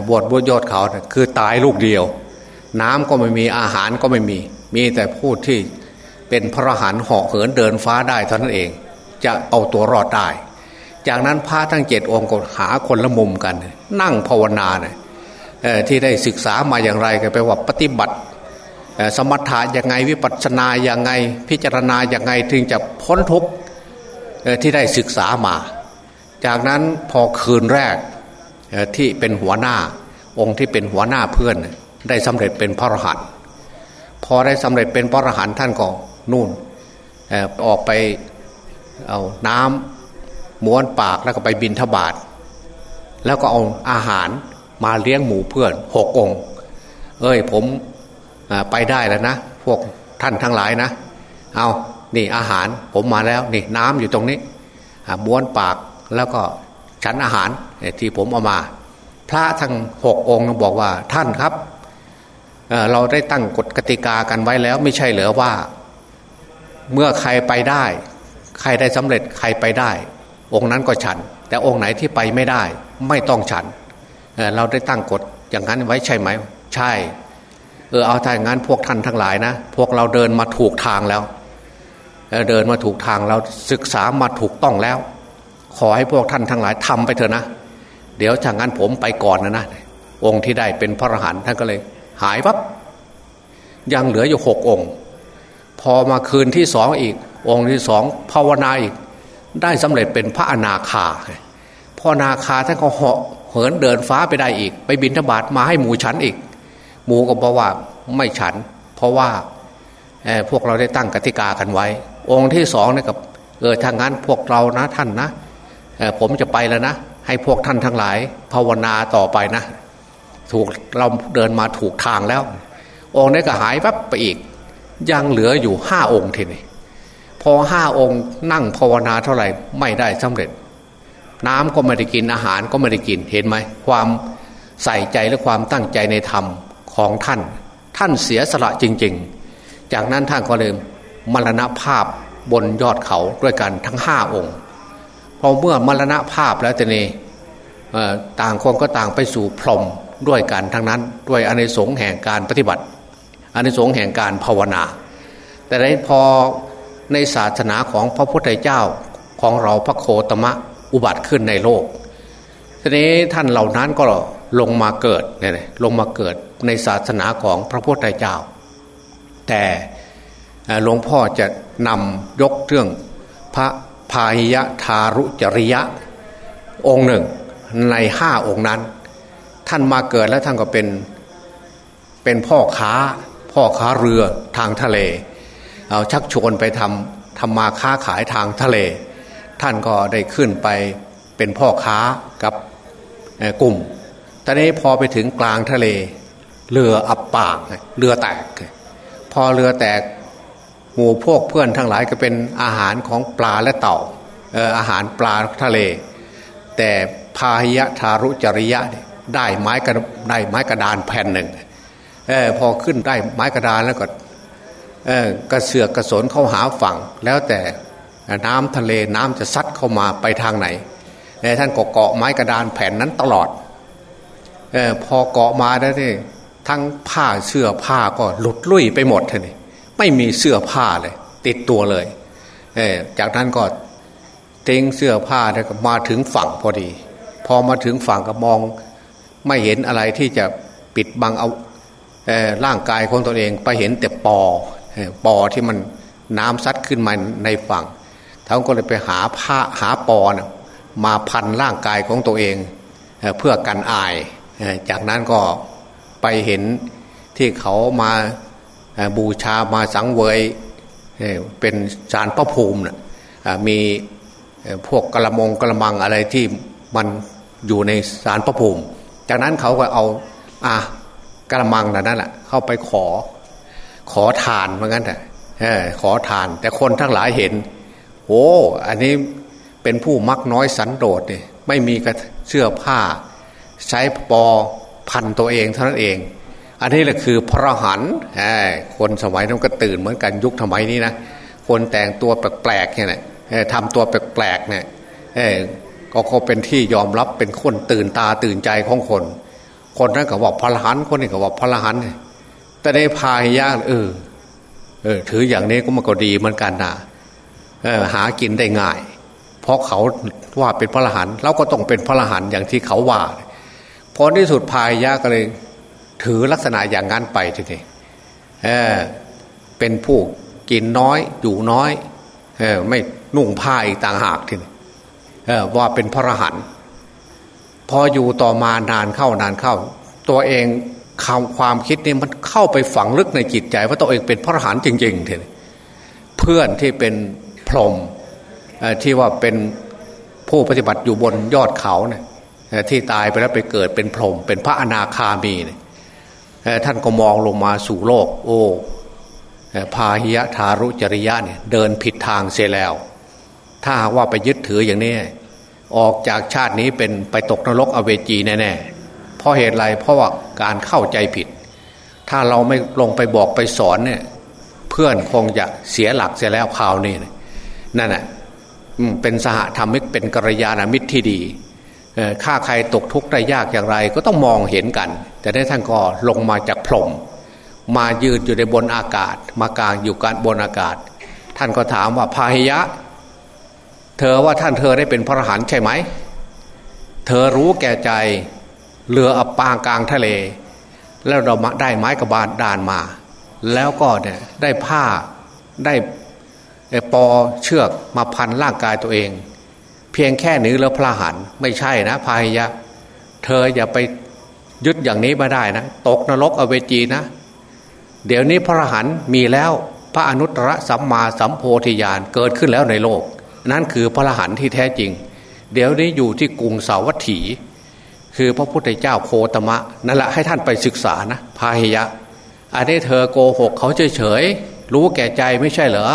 บวชบนยอดเขาคือตายลูกเดียว น้ำก็ไม่มีอาหารก็ไม่มี มีแต่พูดที่เป็นพระหันเหาะเหินเดินฟ้าได้เท่านั้นเอง จะเอาตัวรอดได้ จากนั้นพระทั้งเจ็ดองค์ก็หาคนละมุมกัน นั่งภาวนาเนี่ย ที่ได้ศึกษามาอย่างไรก็แปลว่าปฏิบัติสมถะยังไงวิปัสสนาอย่างไง พิจารณาอย่างไงถึงจะพ้นทุกข์ที่ได้ศึกษามา จากนั้นพอคืนแรกที่เป็นหัวหน้าองค์ที่เป็นหัวหน้าเพื่อนได้สำเร็จเป็นพระอรหันต์พอได้สำเร็จเป็นพระอรหันต์ท่านก็นู่นออกไปเอาน้ำม้วนปากแล้วก็ไปบินทบาทแล้วก็เอาอาหาร มาเลี้ยงหมูเพื่อนหกองค์ เอ้ยผมไปได้แล้วนะ พวกท่านทั้งหลายนะ เอานี่อาหารผมมาแล้วนี่น้ำอยู่ตรงนี้ม้วนปากแล้วก็ฉันอาหารที่ผมเอามา พระทั้งหกองค์บอกว่าท่านครับเเราได้ตั้งกฎกติกากันไว้แล้วไม่ใช่เหรอว่า เมื่อใครไปได้ ใครได้สำเร็จใครไปได้ องค์นั้นก็ฉัน แต่องค์ไหนที่ไปไม่ได้ ไม่ต้องฉัน เเราได้ตั้งกฎอย่างนั้นไว้ใช่ไหม ใช่ เออเอาถ้าอย่างนั้นพวกท่านทั้งหลายนะ พวกเราเดินมาถูกทางแล้วเเดินมาถูกทางเราศึกษามาถูกต้องแล้ว ขอให้พวกท่านทั้งหลายทำไปเถอะนะ เดี๋ยวถ้างั้นผมไปก่อนนะนะองค์ที่ได้เป็นพระอรหันต์ท่านก็เลย หายวับยังเหลืออยู่หกองค์ พอมาคืนที่สองอีก องค์ที่สองภาวนาอีก ได้สำเร็จเป็นพระอนาคาพอนาคาท่านก็เหาะ หินเดินฟ้าไปได้อีก ไปบินทบาทมาให้หมูฉันอีก หมูก็บอกว่าไม่ฉัน เพราะว่าพวกเราได้ตั้งกติกากันไว้ องค์ที่สองเนี่ยกับเออทางนั้นพวกเรานะท่านนะผมจะไปแล้วนะ ให้พวกท่านทั้งหลาย ภาวนาต่อไปนะ ถูกเราเดินมาถูกทางแล้ว องค์นี้ก็หายปั๊บไปอีก ยังเหลืออยู่ห้าองค์ทีนี้พอห้าองค์นั่งภาวนาเท่าไหร่ไม่ได้สำเร็จ น้ำก็ไม่ได้กินอาหารก็ไม่ได้กินเห็นไหมความใส่ใจและความตั้งใจในธรรมของท่าน ท่านเสียสละจริง ๆ จากนั้นท่านก็เลยมรณภาพบนยอดเขาด้วยกันทั้งห้าองค์พอเมื่อมรณภาพแล้วแต่นี้ต่างคนก็ต่างไปสู่พรหมด้วยกันทั้งนั้น ด้วยอเนสงส์แห่งการปฏิบัติอเนสงส์แห่งการภาวนา แต่ในพอในศาสนาของพระพุทธเจ้าของเราพระโคตมะ อุบัติขึ้นในโลกทีนี้ท่านเหล่านั้นก็ลงมาเกิดเนี่ยลงมาเกิดในศาสนาของพระพุทธเจ้า แต่หลวงพ่อจะนำยกเรื่องพระพาหิยะทารุจริยะองค์หนึ่งในห้าองค์นั้น ท่านมาเกิดแล้วท่านก็เป็นเป็นพ่อค้า พ่อค้าเรือทางทะเล เอาชักชวนไปทำทำมาค้าขายทางทะเล ท่านก็ได้ขึ้นไปเป็นพ่อค้ากับกลุ่มตอนนี้พอไปถึงกลางทะเล เรืออับปางเรือแตก พอเรือแตกหมู่พวกเพื่อนทั้งหลายก็เป็นอาหารของปลาและเต่าอาหารปลาทะเล แต่พาหิยะทารุจริยะได้ไม้กระได้ไม้กระดานแผ่นหนึ่งอพอขึ้นได้ไม้กระดานแล้วก็กระเสือกกระสนเข้าหาฝั่ง แล้วแต่ น้ำทะเลน้ำจะซัดเข้ามาไปทางไหนท่านก็เกาะไม้กระดานแผ่นนั้นตลอดออพอเกาะมาแล้วนี่ทั้งผ้าเสื้อผ้าก็หลุดลุ่ยไปหมดเลยไม่มีเสื้อผ้าเลย ติดตัวเลยเออจากนั้นก็ทิ้งเสื้อผ้าแล้วก็มาถึงฝั่งพอดี พอมาถึงฝั่งก็มองไม่เห็นอะไรที่จะปิดบังเอาเออร่างกายของตัวเองไปเห็นแต่ปอปอที่มันน้ำซัดขึ้นมาในฝั่ง ท่านก็เลยไปหาผ้าหาปอนมาพันร่างกายของตัวเองเพื่อกันอาย จากนั้นก็ไปเห็นที่เขามาบูชามาสังเวยเป็นสารพระภูมินะมีพวกกระมงกระมังอะไรที่มันอยู่ในสารพระภูมิ จากนั้นเขาก็เอาอะกระมังนั่นแหละเข้าไปขอขอทานเหมือนกันแต่ขอทาน แต่คนทั้งหลายเห็น โอ้อันนี้เป็นผู้มักน้อยสันโดษเนี่ยไม่มีกระเสื้อผ้า ใช้ปอพันตัวเองเท่านั้นเอง อันนี้แหละคือพระหันคนสมัยนั้นก็ตื่นเหมือนกันยุคสมัยนี้นะคนแต่งตัวแปลกๆเนี่ยทำตัวแปลกๆเนี่ยก็เขาเป็นที่ยอมรับเป็นคนตื่นตาตื่นใจของคน คนนั้นก็บอกพระหันคนนี้ก็บอกพระหันแต่ในพายยากเออเออถืออย่างนี้ก็มันก็ดีเหมือนกันนะ หากินได้ง่าย เพราะเขาว่าเป็นพระรหันเราก็ต้องเป็นพระรหันอย่างที่เขาว่าพอที่สุดพายยะก็เลย ถือลักษณะอย่างนั้นไปทีนี้เออเป็นผู้กินน้อยอยู่น้อยเออไม่นุ่งผ้าอีกต่างหากทีนี้เออว่าเป็นพระรหันพออยู่ต่อมานานเข้านานเข้า ตัวเองคำความคิดนี่มันเข้าไปฝังลึกในจิตใจว่าตัวเองเป็นพระรหันต์จริงๆทีนี้เพื่อนที่เป็น พรหมที่ว่าเป็นผู้ปฏิบัติอยู่บนยอดเขาเนี่ยที่ตายไปแล้วไปเกิดเป็นพรหมเป็นพระอนาคามีเนี่ยท่านก็มองลงมาสู่โลก โอ้พาหิยะทารุจริยะเนี่ยเดินผิดทางเสียแล้ว ถ้าหากว่าไปยึดถืออย่างนี้ ออกจากชาตินี้เป็นไปตกนรกอเวจีแน่ๆเพราะเหตุไรเพราะว่าการเข้าใจผิด ถ้าเราไม่ลงไปบอกไปสอนเนี่ยเพื่อนคงจะเสียหลักเสียแล้วข่าวนี้นั่ นั่นแหละเป็นสหธรรมิกเป็นกัลยาณมิตรที่ดีฆ่าใครตกทุกข์ได้ยากอย่างไร ก็ต้องมองเห็นกัน แต่ได้ท่านก็ลงมาจากพรมมายืนอยู่ในบนอากาศ มากลางอยู่การบนอากาศ ท่านก็ถามว่าพาหิยะ เธอว่าท่านเธอได้เป็นพระอรหันต์ใช่ไหม เธอรู้แก่ใจเรืออับปางกลางทะเล แล้วเราได้ไม้กระบาลดานมา แล้วก็เนี่ยได้ผ้าได้ ปอเชือกมาพันร่างกายตัวเอง เพียงแค่นี้แล้วพระหันไม่ใช่นะพายะ เธออย่าไปยึดอย่างนี้มาได้นะ ตกนรกอเวจีนะ เดี๋ยวนี้พระหันมีแล้วพระอนุตตรสัมมาสัมโพธิญาณเกิดขึ้นแล้วในโลก นั่นคือพระหันที่แท้จริง เดี๋ยวนี้อยู่ที่กรุงสาวัตถี คือพระพุทธเจ้าโคตมะนั่นแหละให้ท่านไปศึกษานะพาหิยะอันนี้เธอโกหกเขาเฉยๆรู้แก่ใจไม่ใช่เหรอ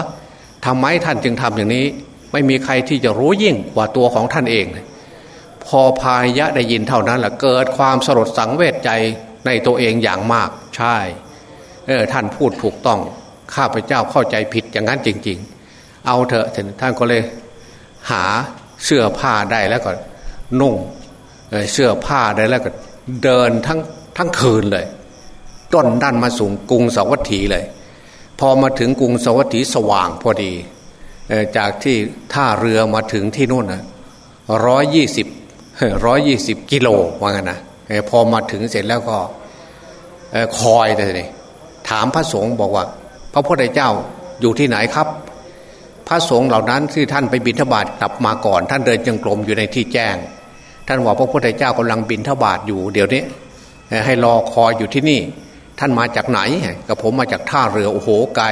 ทำไมท่านจึงทำอย่างนี้ ไม่มีใครที่จะรู้ยิ่งกว่าตัวของท่านเอง พอพายะได้ยินเท่านั้นแหละเกิดความสลดสังเวชใจในตัวเองอย่างมาก ใช่เออท่านพูดถูกต้องข้าพเจ้าเข้าใจผิดอย่างนั้นจริง ๆ เอาเถอะท่านก็เลยหาเสื้อผ้าได้แล้วก็นุ่งเสื้อผ้าได้แล้วก็เดินทั้งทั้งคืนเลยต้นด้านมาสูงกรุงสวัสดีเลย พอมาถึงกรุงสวัสดีสว่างพอดีจากที่ท่าเรือมาถึงที่นู่นนะร้อยยี่สิบร้อยยี่สิบกิโลว่างั้นนะพอมาถึงเสร็จแล้วก็คอยแต่นี่ถามพระสงฆ์บอกว่า พระพุทธเจ้าอยู่ที่ไหนครับ พระสงฆ์เหล่านั้นที่ท่านไปบิณฑบาตกลับมาก่อน ท่านเดินจงกรมอยู่ในที่แจ้ง ท่านบอกพระพุทธเจ้ากำลังบิณฑบาตอยู่เดี๋ยวนี้ให้รอคอยอยู่ที่นี่ ท่านมาจากไหนกับผมมาจากท่าเรือโอ้โหไกล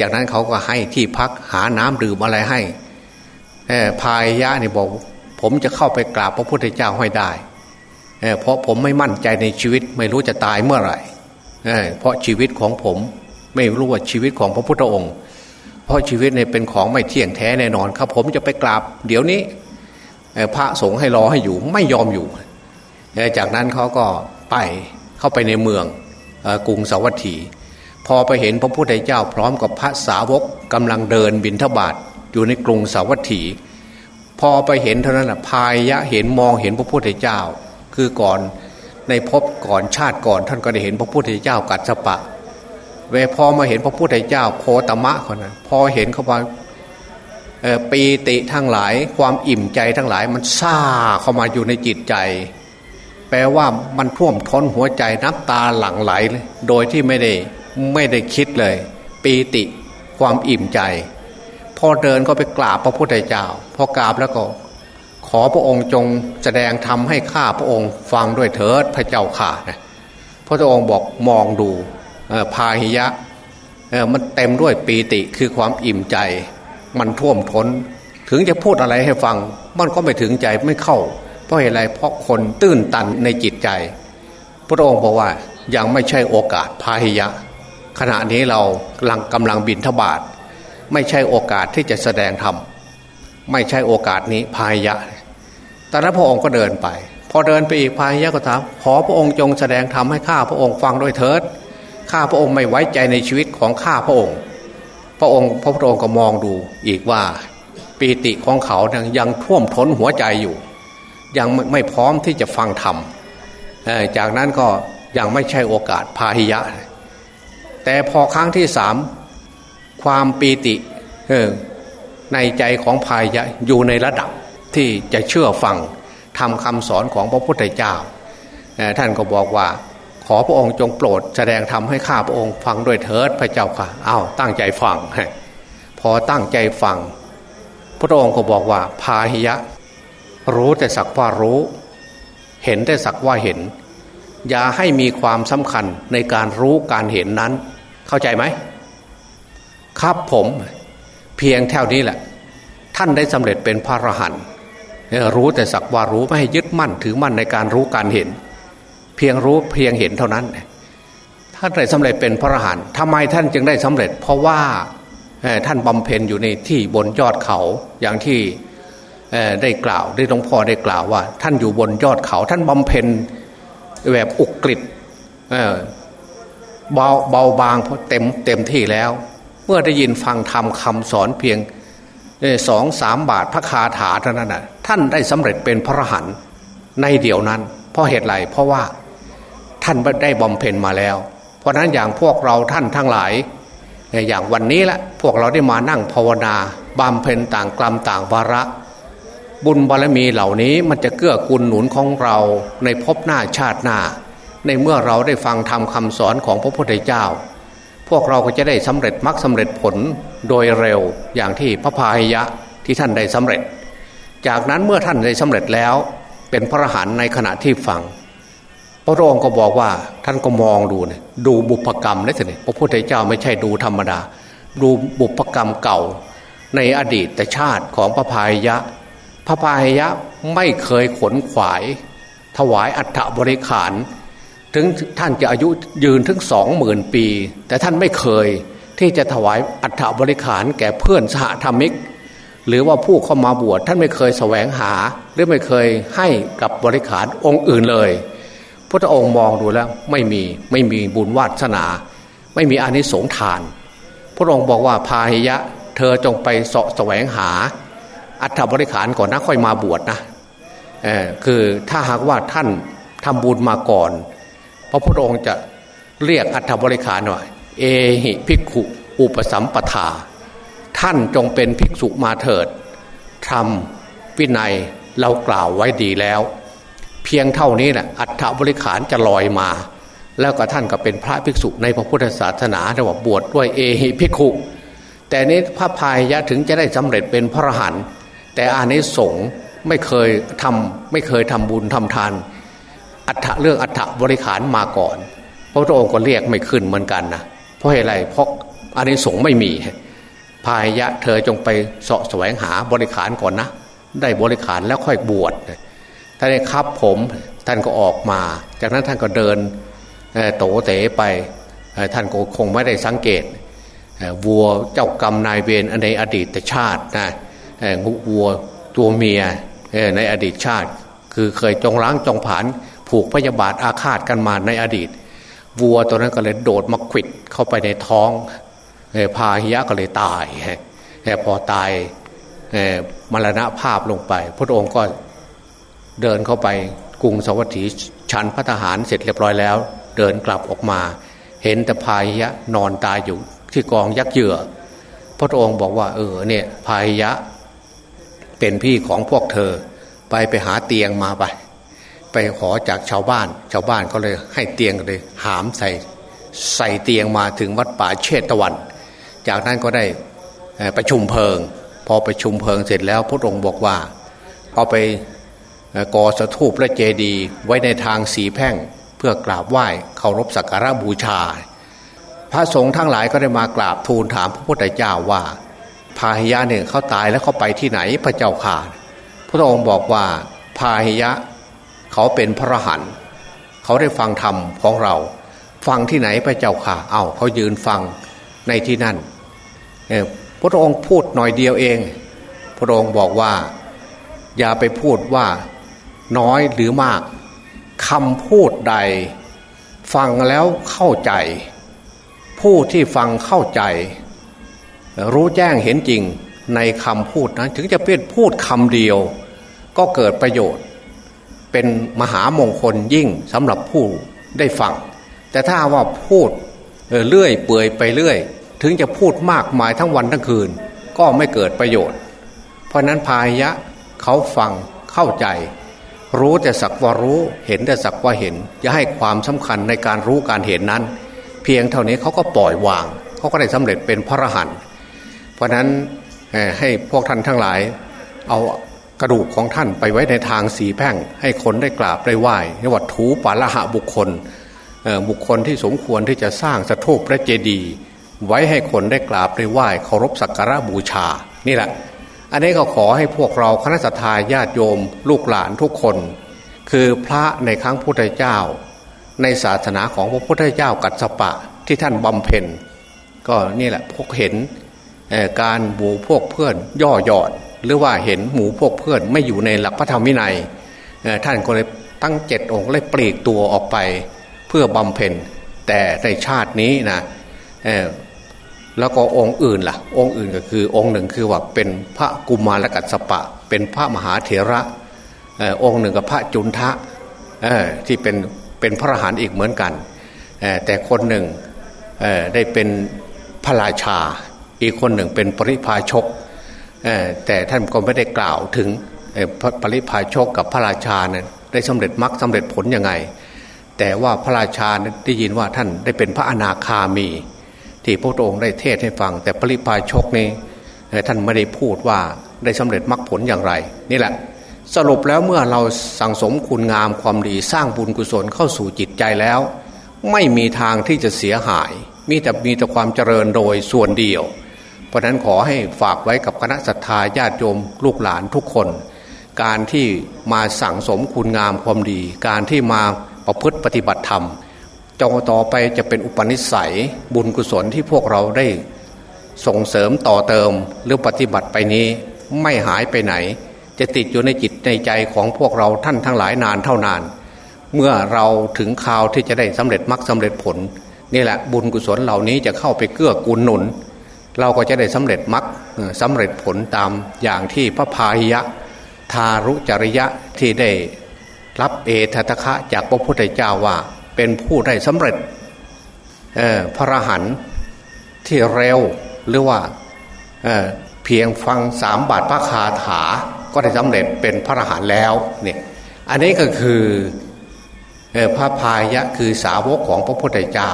จากนั้นเขาก็ให้ที่พักหาน้ำดื่มอะไรให้พายยะนี่บอก ผมจะเข้าไปกราบพระพุทธเจ้าให้ได้เพราะผมไม่มั่นใจในชีวิตไม่รู้จะตายเมื่อไหร่เพราะชีวิตของผมไม่รู้ว่าชีวิตของพระพุทธองค์ เพราะชีวิตเนี่ยเป็นของไม่เที่ยงแท้แน่นอนครับ ผมจะไปกราบเดี๋ยวนี้พระสงฆ์ให้รอให้อยู่ไม่ยอมอยู่ จากนั้นเขาก็ไปเข้าไปในเมือง กรุงสาวัตถี พอไปเห็นพระพุทธเจ้าพร้อมกับพระสาวกกำลังเดินบินทบาทอยู่ในกรุงสาวัตถี พอไปเห็นเท่านั้นพายยะเห็นมองเห็นพระพุทธเจ้า คือก่อนในภพก่อนชาติก่อนท่านก็ได้เห็นพระพุทธเจ้ากัดสปะเวพอมาเห็นพระพุทธเจ้าโคตมะคนนั้นพอเห็นเขาว่าปีติทั้งหลายความอิ่มใจทั้งหลายมันซาเข้ามาอยู่ในจิตใจ ลว่ามันท่วมท้นหัวใจน้ำตาหลั่งไหลเลยโดยที่ไม่ได้ไม่ได้คิดเลย ปีติความอิ่มใจ พอเดินก็ไปกราบพระพุทธเจ้า พอกราบแล้วก็ ขอพระองค์จงแสดงธรรมให้ข้าพระองค์ฟังด้วยเถิดพระเจ้าข่านะพระองค์บอกมองดูพาหิยะมันเต็มด้วยปีติคือความอิ่มใจ มันท่วมท้น ถึงจะพูดอะไรให้ฟัง มันก็ไม่ถึงใจไม่เข้า เพราะอะไรเพราะคนตื้นตันในจิตใจ พระองค์บอกว่ายังไม่ใช่โอกาสพาหิยะ ขณะนี้เรากำลังกำลังบินทบาทไม่ใช่โอกาสที่จะแสดงธรรมไม่ใช่โอกาสนี้พาหิยะตอนนั้นพระองค์ก็เดินไป พอเดินไปอีกพาหิยะก็ถามขอพระองค์จงแสดงธรรมให้ข้าพระองค์ฟังด้วยเถิดข้าพระองค์ไม่ไว้ใจในชีวิตของข้าพระองค์ พระองค์พระพุทธองค์ก็มองดูอีกว่าปีติของเขายังท่วมท้นหัวใจอยู่ ยังไม่พร้อมที่จะฟังธรรมจากนั้นก็ยังไม่ใช่โอกาสพาหิยะ แต่พอครั้งที่สามความปีติในใจของพาหิยะอยู่ในระดับที่จะเชื่อฟังทำคำสอนของพระพุทธเจ้า ท่านก็บอกว่า ขอพระองค์จงโปรด แสดงธรรมให้ข้าพระองค์ฟังด้วยเถิดพระเจ้าค่ะอ้าวตั้งใจฟังพอตั้งใจฟัง พระองค์ก็บอกว่าพาหิยะ รู้แต่สักว่ารู้ เห็นแต่สักว่าเห็น อย่าให้มีความสำคัญในการรู้การเห็นนั้น เข้าใจไหม ครับผมเพียงเท่านี้แหละ ท่านได้สำเร็จเป็นพระอรหันต์รู้แต่สักว่ารู้ไม่ให้ยึดมั่นถือมั่นในการรู้การเห็น เพียงรู้เพียงเห็นเท่านั้น ท่านได้สำเร็จเป็นพระอรหันต์ทำไมท่านจึงได้สำเร็จ เพราะว่าท่านบำเพ็ญอยู่ในที่บนยอดเขาอย่างที่ ได้กล่าวได้หลวงพ่อได้กล่าวว่า ท่านอยู่บนยอดเขาท่านบำเพ็ญแบบอุกฤษเบาเบาบางเพราะเต็มเต็มที่แล้ว เมื่อได้ยินฟังธรรมคาสอนเพียงสองสามบาทพระคาถาเท่านั้นนะท่านได้สำเร็จเป็นพระหันในเดียวนั้น เพราะเหตุไรเพราะว่าท่านได้บำเพ็ญมาแล้ว เพราะนั้นอย่างพวกเราท่านทั้งหลาย อย่างวันนี้แหละพวกเราได้มานั่งภาวนาบำเพ็ญต่างกลัมต่างวาระ บุญบารมีเหล่านี้มันจะเกื้อกูลหนุนของเราในภพหน้าชาติหน้า ในเมื่อเราได้ฟังทำคำสอนของพระพุทธเจ้า พวกเราก็จะได้สำเร็จมรรคสาเร็จผลโดยเร็วอย่างที่พระพายยะที่ท่านได้สำเร็จ จากนั้นเมื่อท่านได้สำเร็จแล้ว เป็นพระรหันในขณะที่ฟังพระองค์ก็บอกว่าท่านก็มองดูเนี่ยดูบุพกรรมได้สิพระพุทธเจ้าไม่ใช่ดูธรรมดา ดูบุพกรรมเก่า ในอดีตชาติของพระพายยะ พระพายยะไม่เคยขนขวาย ถวายอัฐบริขาร ถึงท่านจะอายุยืนถึงสองหมื่นปี แต่ท่านไม่เคยที่จะถวายอัฐบริขารแก่เพื่อนสหธรรมิก หรือว่าผู้เข้ามาบวชท่านไม่เคยแสวงหา หรือไม่เคยให้กับบริขารองค์อื่นเลยพระองค์มองดูแล้วไม่มีไม่มีบุญวาสนา ไม่มีอานิสงส์ทาน พระองค์บอกว่าพาหิยะ เธอจงไปเสาะแสวงหา อัฐบริขารก่อนนะค่อยมาบวชนะเออคือถ้าหากว่าท่านทำบุญมาก่อน พระพุทธองค์จะเรียกอัฐบริขารหน่อยเอหิภิกขุอุปสัมปทา ท่านจงเป็นภิกษุมาเถิดทำวินัยเรากล่าวไว้ดีแล้ว เพียงเท่านี้แหละอัฐบริขารจะลอยมา แล้วก็ท่านก็เป็นพระภิกษุในพระพุทธศาสนาเรียกว่าบวชดด้วยเอหิภิกขุแต่นี้พระพายยะถึงจะได้สำเร็จเป็นพระอรหันต์ แต่อานิสงส์ไม่เคยทำไม่เคยทำบุญทำทาน อัฐเรื่องอัฐบริขารมาก่อน พระพุทธองค์ก็เรียกไม่ขึ้นเหมือนกันนะเพราะอะไรเพราะอานิสงส์ไม่มีพายะเธอจงไปเสาะแสวงหาบริขารก่อนนะ ได้บริขารแล้วค่อยบวชท่านได้ครับผมท่านก็ออกมา จากนั้นท่านก็เดินโตเต๋ไปท่านก็คงไม่ได้สังเกตวัวเจ้ากรรมนายเวรในอดีตชาตินะ วัวตัวเมียในอดีตชาติ คือเคยจงล้างจงผาน ผูกพยาบาทอาฆาตกันมาในอดีต วัวตัวนั้นก็เลยโดดมาขิดเข้าไปในท้องพาหิยะก็เลยตายพอตายมรณภาพลงไป พระองค์ก็เดินเข้าไปกรุงสวัสดีชันพระทหารเสร็จเรียบร้อยแล้ว เดินกลับออกมา เห็นแต่พาหิยะนอนตายอยู่ที่กองยักษ์เหยื่อ พระองค์บอกว่าเออเนี่ยพาหิยะ เป็นพี่ของพวกเธอ ไปไปหาเตียงมาไป ไปขอจากชาวบ้าน ชาวบ้านก็เลยให้เตียงเลย หามใส่ใส่เตียงมาถึงวัดป่าเชตตะวัน จากนั้นก็ได้ประชุมเพลิง พอประชุมเพลิงเสร็จแล้วพระองค์บอกว่าเอาไปก่อสถูปและเจดีย์ไว้ในทางสีแพ่งเพื่อกราบไหว้เคารพสักการะบูชา พระสงฆ์ทั้งหลายก็ได้มากราบทูลถามพระพุทธเจ้าว่า พาหิยะเนี่ยเขาตายแล้วเขาไปที่ไหนพระเจ้าข่าพระองค์บอกว่าพาหิยะเขาเป็นพระหันเขาได้ฟังธรรมของเรา ฟังที่ไหนพระเจ้าข่าเอาเขายืนฟังในที่นั่นพระองค์พูดหน่อยเดียวเอง พระองค์บอกว่า อย่าไปพูดว่าน้อยหรือมากคำพูดใด ฟังแล้วเข้าใจ ผู้ที่ฟังเข้าใจ รู้แจ้งเห็นจริงในคำพูดนั้นถึงจะเป็นพูดคำเดียว ก็เกิดประโยชน์ เป็นมหามงคลยิ่งสำหรับผู้ได้ฟัง แต่ถ้าว่าพูดเลื่อยเปื่อยไปเรื่อย ถึงจะพูดมากมายทั้งวันทั้งคืน ก็ไม่เกิดประโยชน์ เพราะนั้นพายะเขาฟังเข้าใจ รู้แต่สักว่ารู้เห็นแต่สักว่าเห็นจะให้ความสำคัญในการรู้การเห็นนั้น เพียงเท่านี้เขาก็ปล่อยวางเขาก็ได้สำเร็จเป็นพระอรหันต์ ราะนั้นให้พวกท่านทั้งหลาย เอากระดูกของท่านไปไว้ในทางสีแพ่ง ให้คนได้กราบได้ไหว้เรียกว่าถูปาละหะบุคคลบุคคลที่สมควรที่จะสร้างสถูปพระเจดีย์ไว้ให้คนได้กราบได้ไหว้เคารพสักการะบูชานี่แหละ อันนี้ก็ขอให้พวกเราคณะสัตยาญาติโยม ลูกหลานทุกคน คือพระในครั้งพุทธเจ้า ในศาสนาของพระพุทธเจ้ากัสปะที่ท่านบำเพ็ญก็นี่แหละพวกเห็น การหมู่พวกเพื่อนย่อหยอด หรือว่าเห็นหมู่พวกเพื่อนไม่อยู่ในหลักพระธรรมวินัยท่านก็เลยตั้งเจ็ดองค์เลยปลีกตัวออกไปเพื่อบำเพ็ญ แต่ในชาตินี้นะแล้วก็องค์อื่นละ่ะ องค์อื่นก็คือองค์หนึ่งคือว่าเป็นพระกุมารกัสปะ เป็นพระมหาเถระองค์หนึ่งกับพระจุนทะที่เป็นเป็นพระหานอีกเหมือนกัน แต่คนหนึ่งได้เป็นพระราชา อีกคนหนึ่งเป็นปริพาชกแต่ท่านก็ไม่ได้กล่าวถึงปริพาชกกับพระราชานั้นได้สำเร็จมรรคสาเร็จผลยังไง แต่ว่าพระราชาได้ยินว่าท่านได้เป็นพระอนาคามี ที่พระองค์ได้เทศให้ฟัง แต่ปริพาชกนี้ท่านไม่ได้พูดว่าได้สำเร็จมรรคผลอย่างไร นี่แหละ สรุปแล้วเมื่อเราสั่งสมคุณงามความดีสร้างบุญกุศลเข้าสู่จิตใจแล้ว ไม่มีทางที่จะเสียหาย มีแต่มีแต่ความเจริญโดยส่วนเดียว ราะนั้นขอให้ฝากไว้กับคณะศรัทธาญาติโยมลูกหลานทุกคน การที่มาสั่งสมคุณงามความดี การที่มาประพฤติปฏิบัติธรรมจงต่อไปจะเป็นอุปนิสัยบุญกุศลที่พวกเราได้ส่งเสริมต่อเติมหรือปฏิบัติไปนี้ไม่หายไปไหน จะติดอยู่ในจิตในใจของพวกเราท่านทั้งหลายนานเท่านาน เมื่อเราถึงคราวที่จะได้สำเร็จมรรคสาเร็จผล นี่แหละบุญกุศลเหล่านี้จะเข้าไปเกื้อกูลหนุน เราก็จะได้สำเร็จมรรคสาเร็จผลตามอย่างที่พระพาหิยะ ทารุจริยะที่ได้รับเอตตะคะจากพระพุทธเจ้าว่าเป็นผู้ได้สำเร็จพระรหันที่เร็วหรือว่าเเพียงฟังสามบาทพระคาถาก็ได้สำเร็จเป็นพระรหันแล้วเนี่ยอันนี้ก็คือพระพายะคือสาวกของพระพุทธเจ้า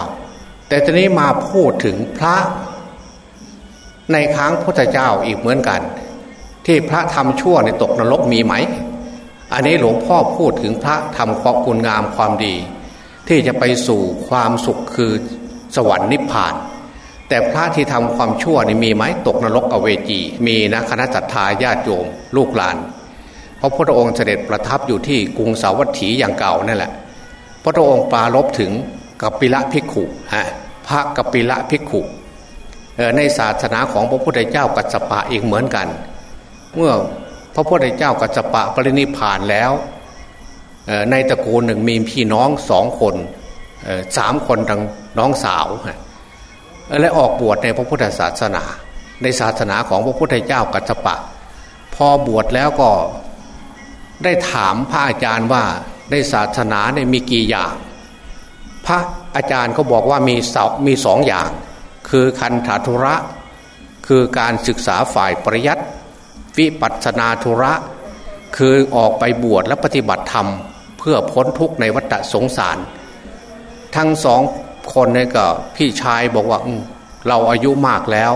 แต่ตอนนี้มาพูดถึงพระ ในครั้งพุทธเจ้าอีกเหมือนกัน ที่พระทำชั่วในตกนรกมีไหม อันนี้หลวงพ่อพูดถึงพระทำความคุณงามความดี ที่จะไปสู่ความสุขคือสวรรค์นิพพาน แต่พระที่ทำความชั่วนี่มีไหมตกนรกอเวจี มีนะคณะจัตตาญาติโยมลูกหลานพระพุทธองค์เสด็จประทับอยู่ที่กรุงสาวัตถีอย่างเก่านั่นแหละ พระองค์ปาลบถึงกัปปิละภิกขุฮะพระกัปปิละภิกขุ ในศาสนาของพระพุทธเจ้ากัสปะอีกเหมือนกัน เมื่อพระพุทธเจ้ากัสปะปรินิพานแล้วในตระกูลหนึ่งมีพี่น้องสองคนสามคนทางน้องสาว และออกบวชในพระพุทธศาสนา ในศาสนาของพระพุทธเจ้ากัจจปะ พอบวชแล้วก็ได้ถามพระอาจารย์ว่าในศาสนาเนี่ยมีกี่อย่าง พระอาจารย์ก็บอกว่ามีสองมีสองอย่าง คือคันธาธุระ คือการศึกษาฝ่ายปริยัติวิปัสนาธุระ คือออกไปบวชและปฏิบัติธรรม เพื่อพ้นทุกข์ในวัฏสงสาร ทั้งสองคนนี่ก็พี่ชายบอกว่าเราอายุมากแล้ว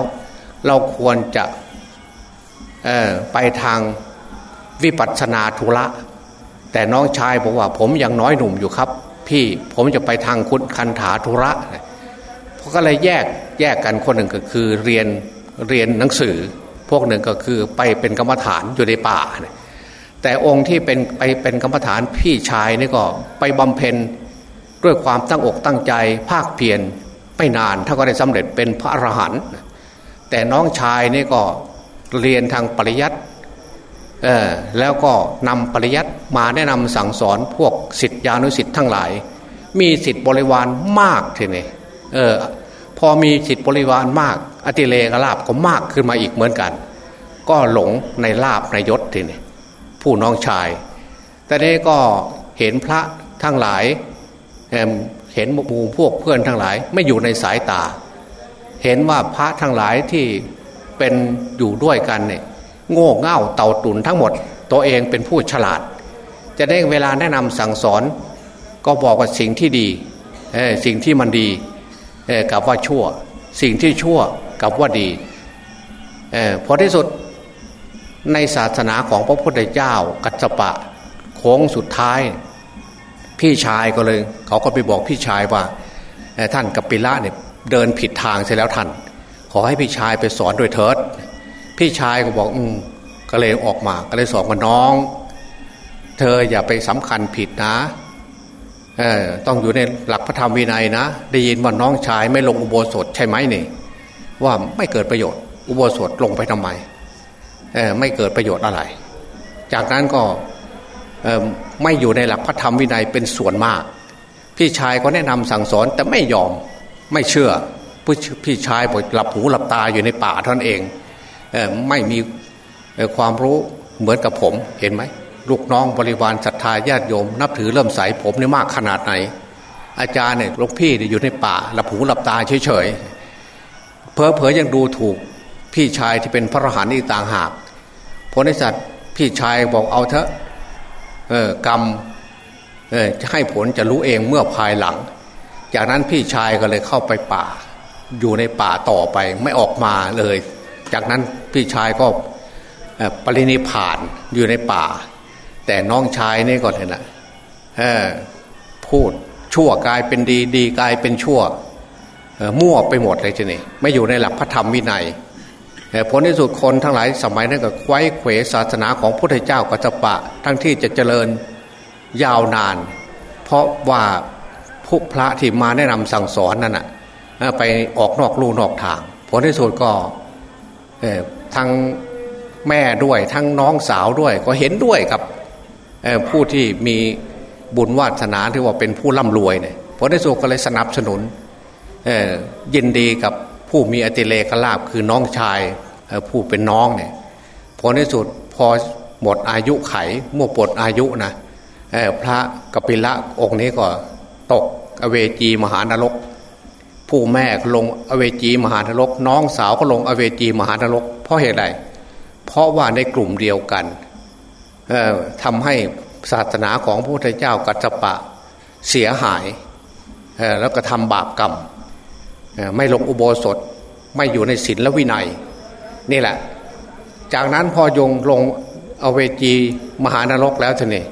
เราควรจะไปทางวิปัสสนาธุระ แต่น้องชายบอกว่าผมยังน้อยหนุ่มอยู่ครับ พี่ผมจะไปทางคุณคันถาธุระเพราะก็เลยแยก แยกกันคนหนึ่งก็คือเรียนเรียนหนังสือ พวกหนึ่งก็คือไปเป็นกรรมฐานอยู่ในป่า แต่องค์ที่เป็นไปเป็นกรรมฐานพี่ชายนี่ก็ไปบำเพ็ญด้วยความตั้งอกตั้งใจภาคเพียรไม่นานถ้านก็ได้สำเร็จเป็นพระอรหันต์แต่น้องชายนี่ก็เรียนทางปริยัติแล้วก็นำปริยัติมาแนะนำสั่งสอนพวกสิทธิานุสิทธิ์ทั้งหลาย มีสิทธิบริวารมากทีนี้เออ พอมีสิทธิบริวารมาก อติเลกลาบก็มากขึ้นมาอีกเหมือนกัน ก็หลงในลาบในยศทีนี้ผู้น้องชาย แต่นี้ก็เห็นพระทั้งหลายเห็นหมู่พวกเพื่อนทั้งหลายไม่อยู่ในสายตา เห็นว่าพระทั้งหลายที่เป็นอยู่ด้วยกันเนี่ยโง่เง่าเต่าตุนทั้งหมด ตัวเองเป็นผู้ฉลาด จะได้เวลาแนะนำสั่งสอน ก็บอกว่าสิ่งที่ดีสิ่งที่มันดี กับว่าชั่ว สิ่งที่ชั่วกับว่าดีพอที่สุดในศาสนาของพระพุทธเจ้ากัจจปะโค้งสุดท้าย พี่ชายก็เลย เขาก็ไปบอกพี่ชายว่าท่านกัปปิละเนี่ยเดินผิดทางเสียแล้วท่าน ขอให้พี่ชายไปสอนโดยเถิด พี่ชายก็บอกอืมก็เลยออกมาก็เลยสอนมาน้อง เธออย่าไปสำคัญผิดนะ ต้องอยู่ในหลักพระธรรมวินัยนะ ได้ยินว่าน้องชายไม่ลงอุโบสถใช่ไหมนี่ว่าไม่เกิดประโยชน์ อุโบสถลงไปทำไมไม่เกิดประโยชน์อะไร จากนั้นก็ไม่อยู่ในหลักพระธรรมวินัยเป็นส่วนมาก พี่ชายก็แนะนำสั่งสอนแต่ไม่ยอมไม่เชื่อพี่ชายบอกหลับหูหลับตาอยู่ในป่าท่านเองไม่มีความรู้เหมือนกับผมเห็นไหม ลูกน้องบริวารศรัทธาญาติโยม นับถือเริ่มใสผมนี่มากขนาดไหน อาจารย์เนี่ยลวงพี่เนี่ยอยู่ในป่าหลับหูหลับตาเฉยๆเพอเพอยังดูถูกพี่ชายที่เป็นพระอรหันต์อีกต่างหากพลในสัตว์พี่ชายบอกเอาเถอะเออกรรมเออจะให้ผลจะรู้เองเมื่อภายหลัง จากนั้นพี่ชายก็เลยเข้าไปป่า อยู่ในป่าต่อไปไม่ออกมาเลย จากนั้นพี่ชายก็ปรินิพานอยู่ในป่า แต่น้องชายนี่ก่อนเห็นนะพูดชั่วกลายเป็นดีดีกลายเป็นชั่วมั่วไปหมดเลยทีนี้ไม่อยู่ในหลักพระธรรมวินัยผลที่สุดคนทั้งหลายสมัยนั้นก็ไว้เขวศาสนาของพระพุทธเจ้ากัจปะ ทั้งที่จะเจริญยาวนาน เพราะว่าพวกพระที่มาแนะนำสั่งสอนนั่นนะไปออกนอกลู่นอกทาง ผลที่สุดก็ทั้งแม่ด้วยทั้งน้องสาวด้วยก็เห็นด้วยกับ ผู้ที่มีบุญวาสนาที่ว่าเป็นผู้ร่ำรวยเนี่ยพระในสุก็เลยสนับสนุนยินดีกับผู้มีอติเลกลาบคือน้องชายผู้เป็นน้องเนี่ยพอในสุดพอหมดอายุไขเมั่วปดอายุนะพระกปิละองค์นี้ก็ตกอเวจีมหานรก ผู้แม่ลงอเวจีมหานรก น้องสาวก็ลงอเวจีมหานรก เพราะเหตุใดเพราะว่าในกลุ่มเดียวกัน ทำให้ศาสนาของพระพุทธเจ้ากัจจปะเสียหายแล้วก็ทำบาปกรรมไม่ลงอุโบสถไม่อยู่ในศีลและวินัย นี่แหละ จากนั้นพอยงลงอเวจีมหานรกแล้วท่านี่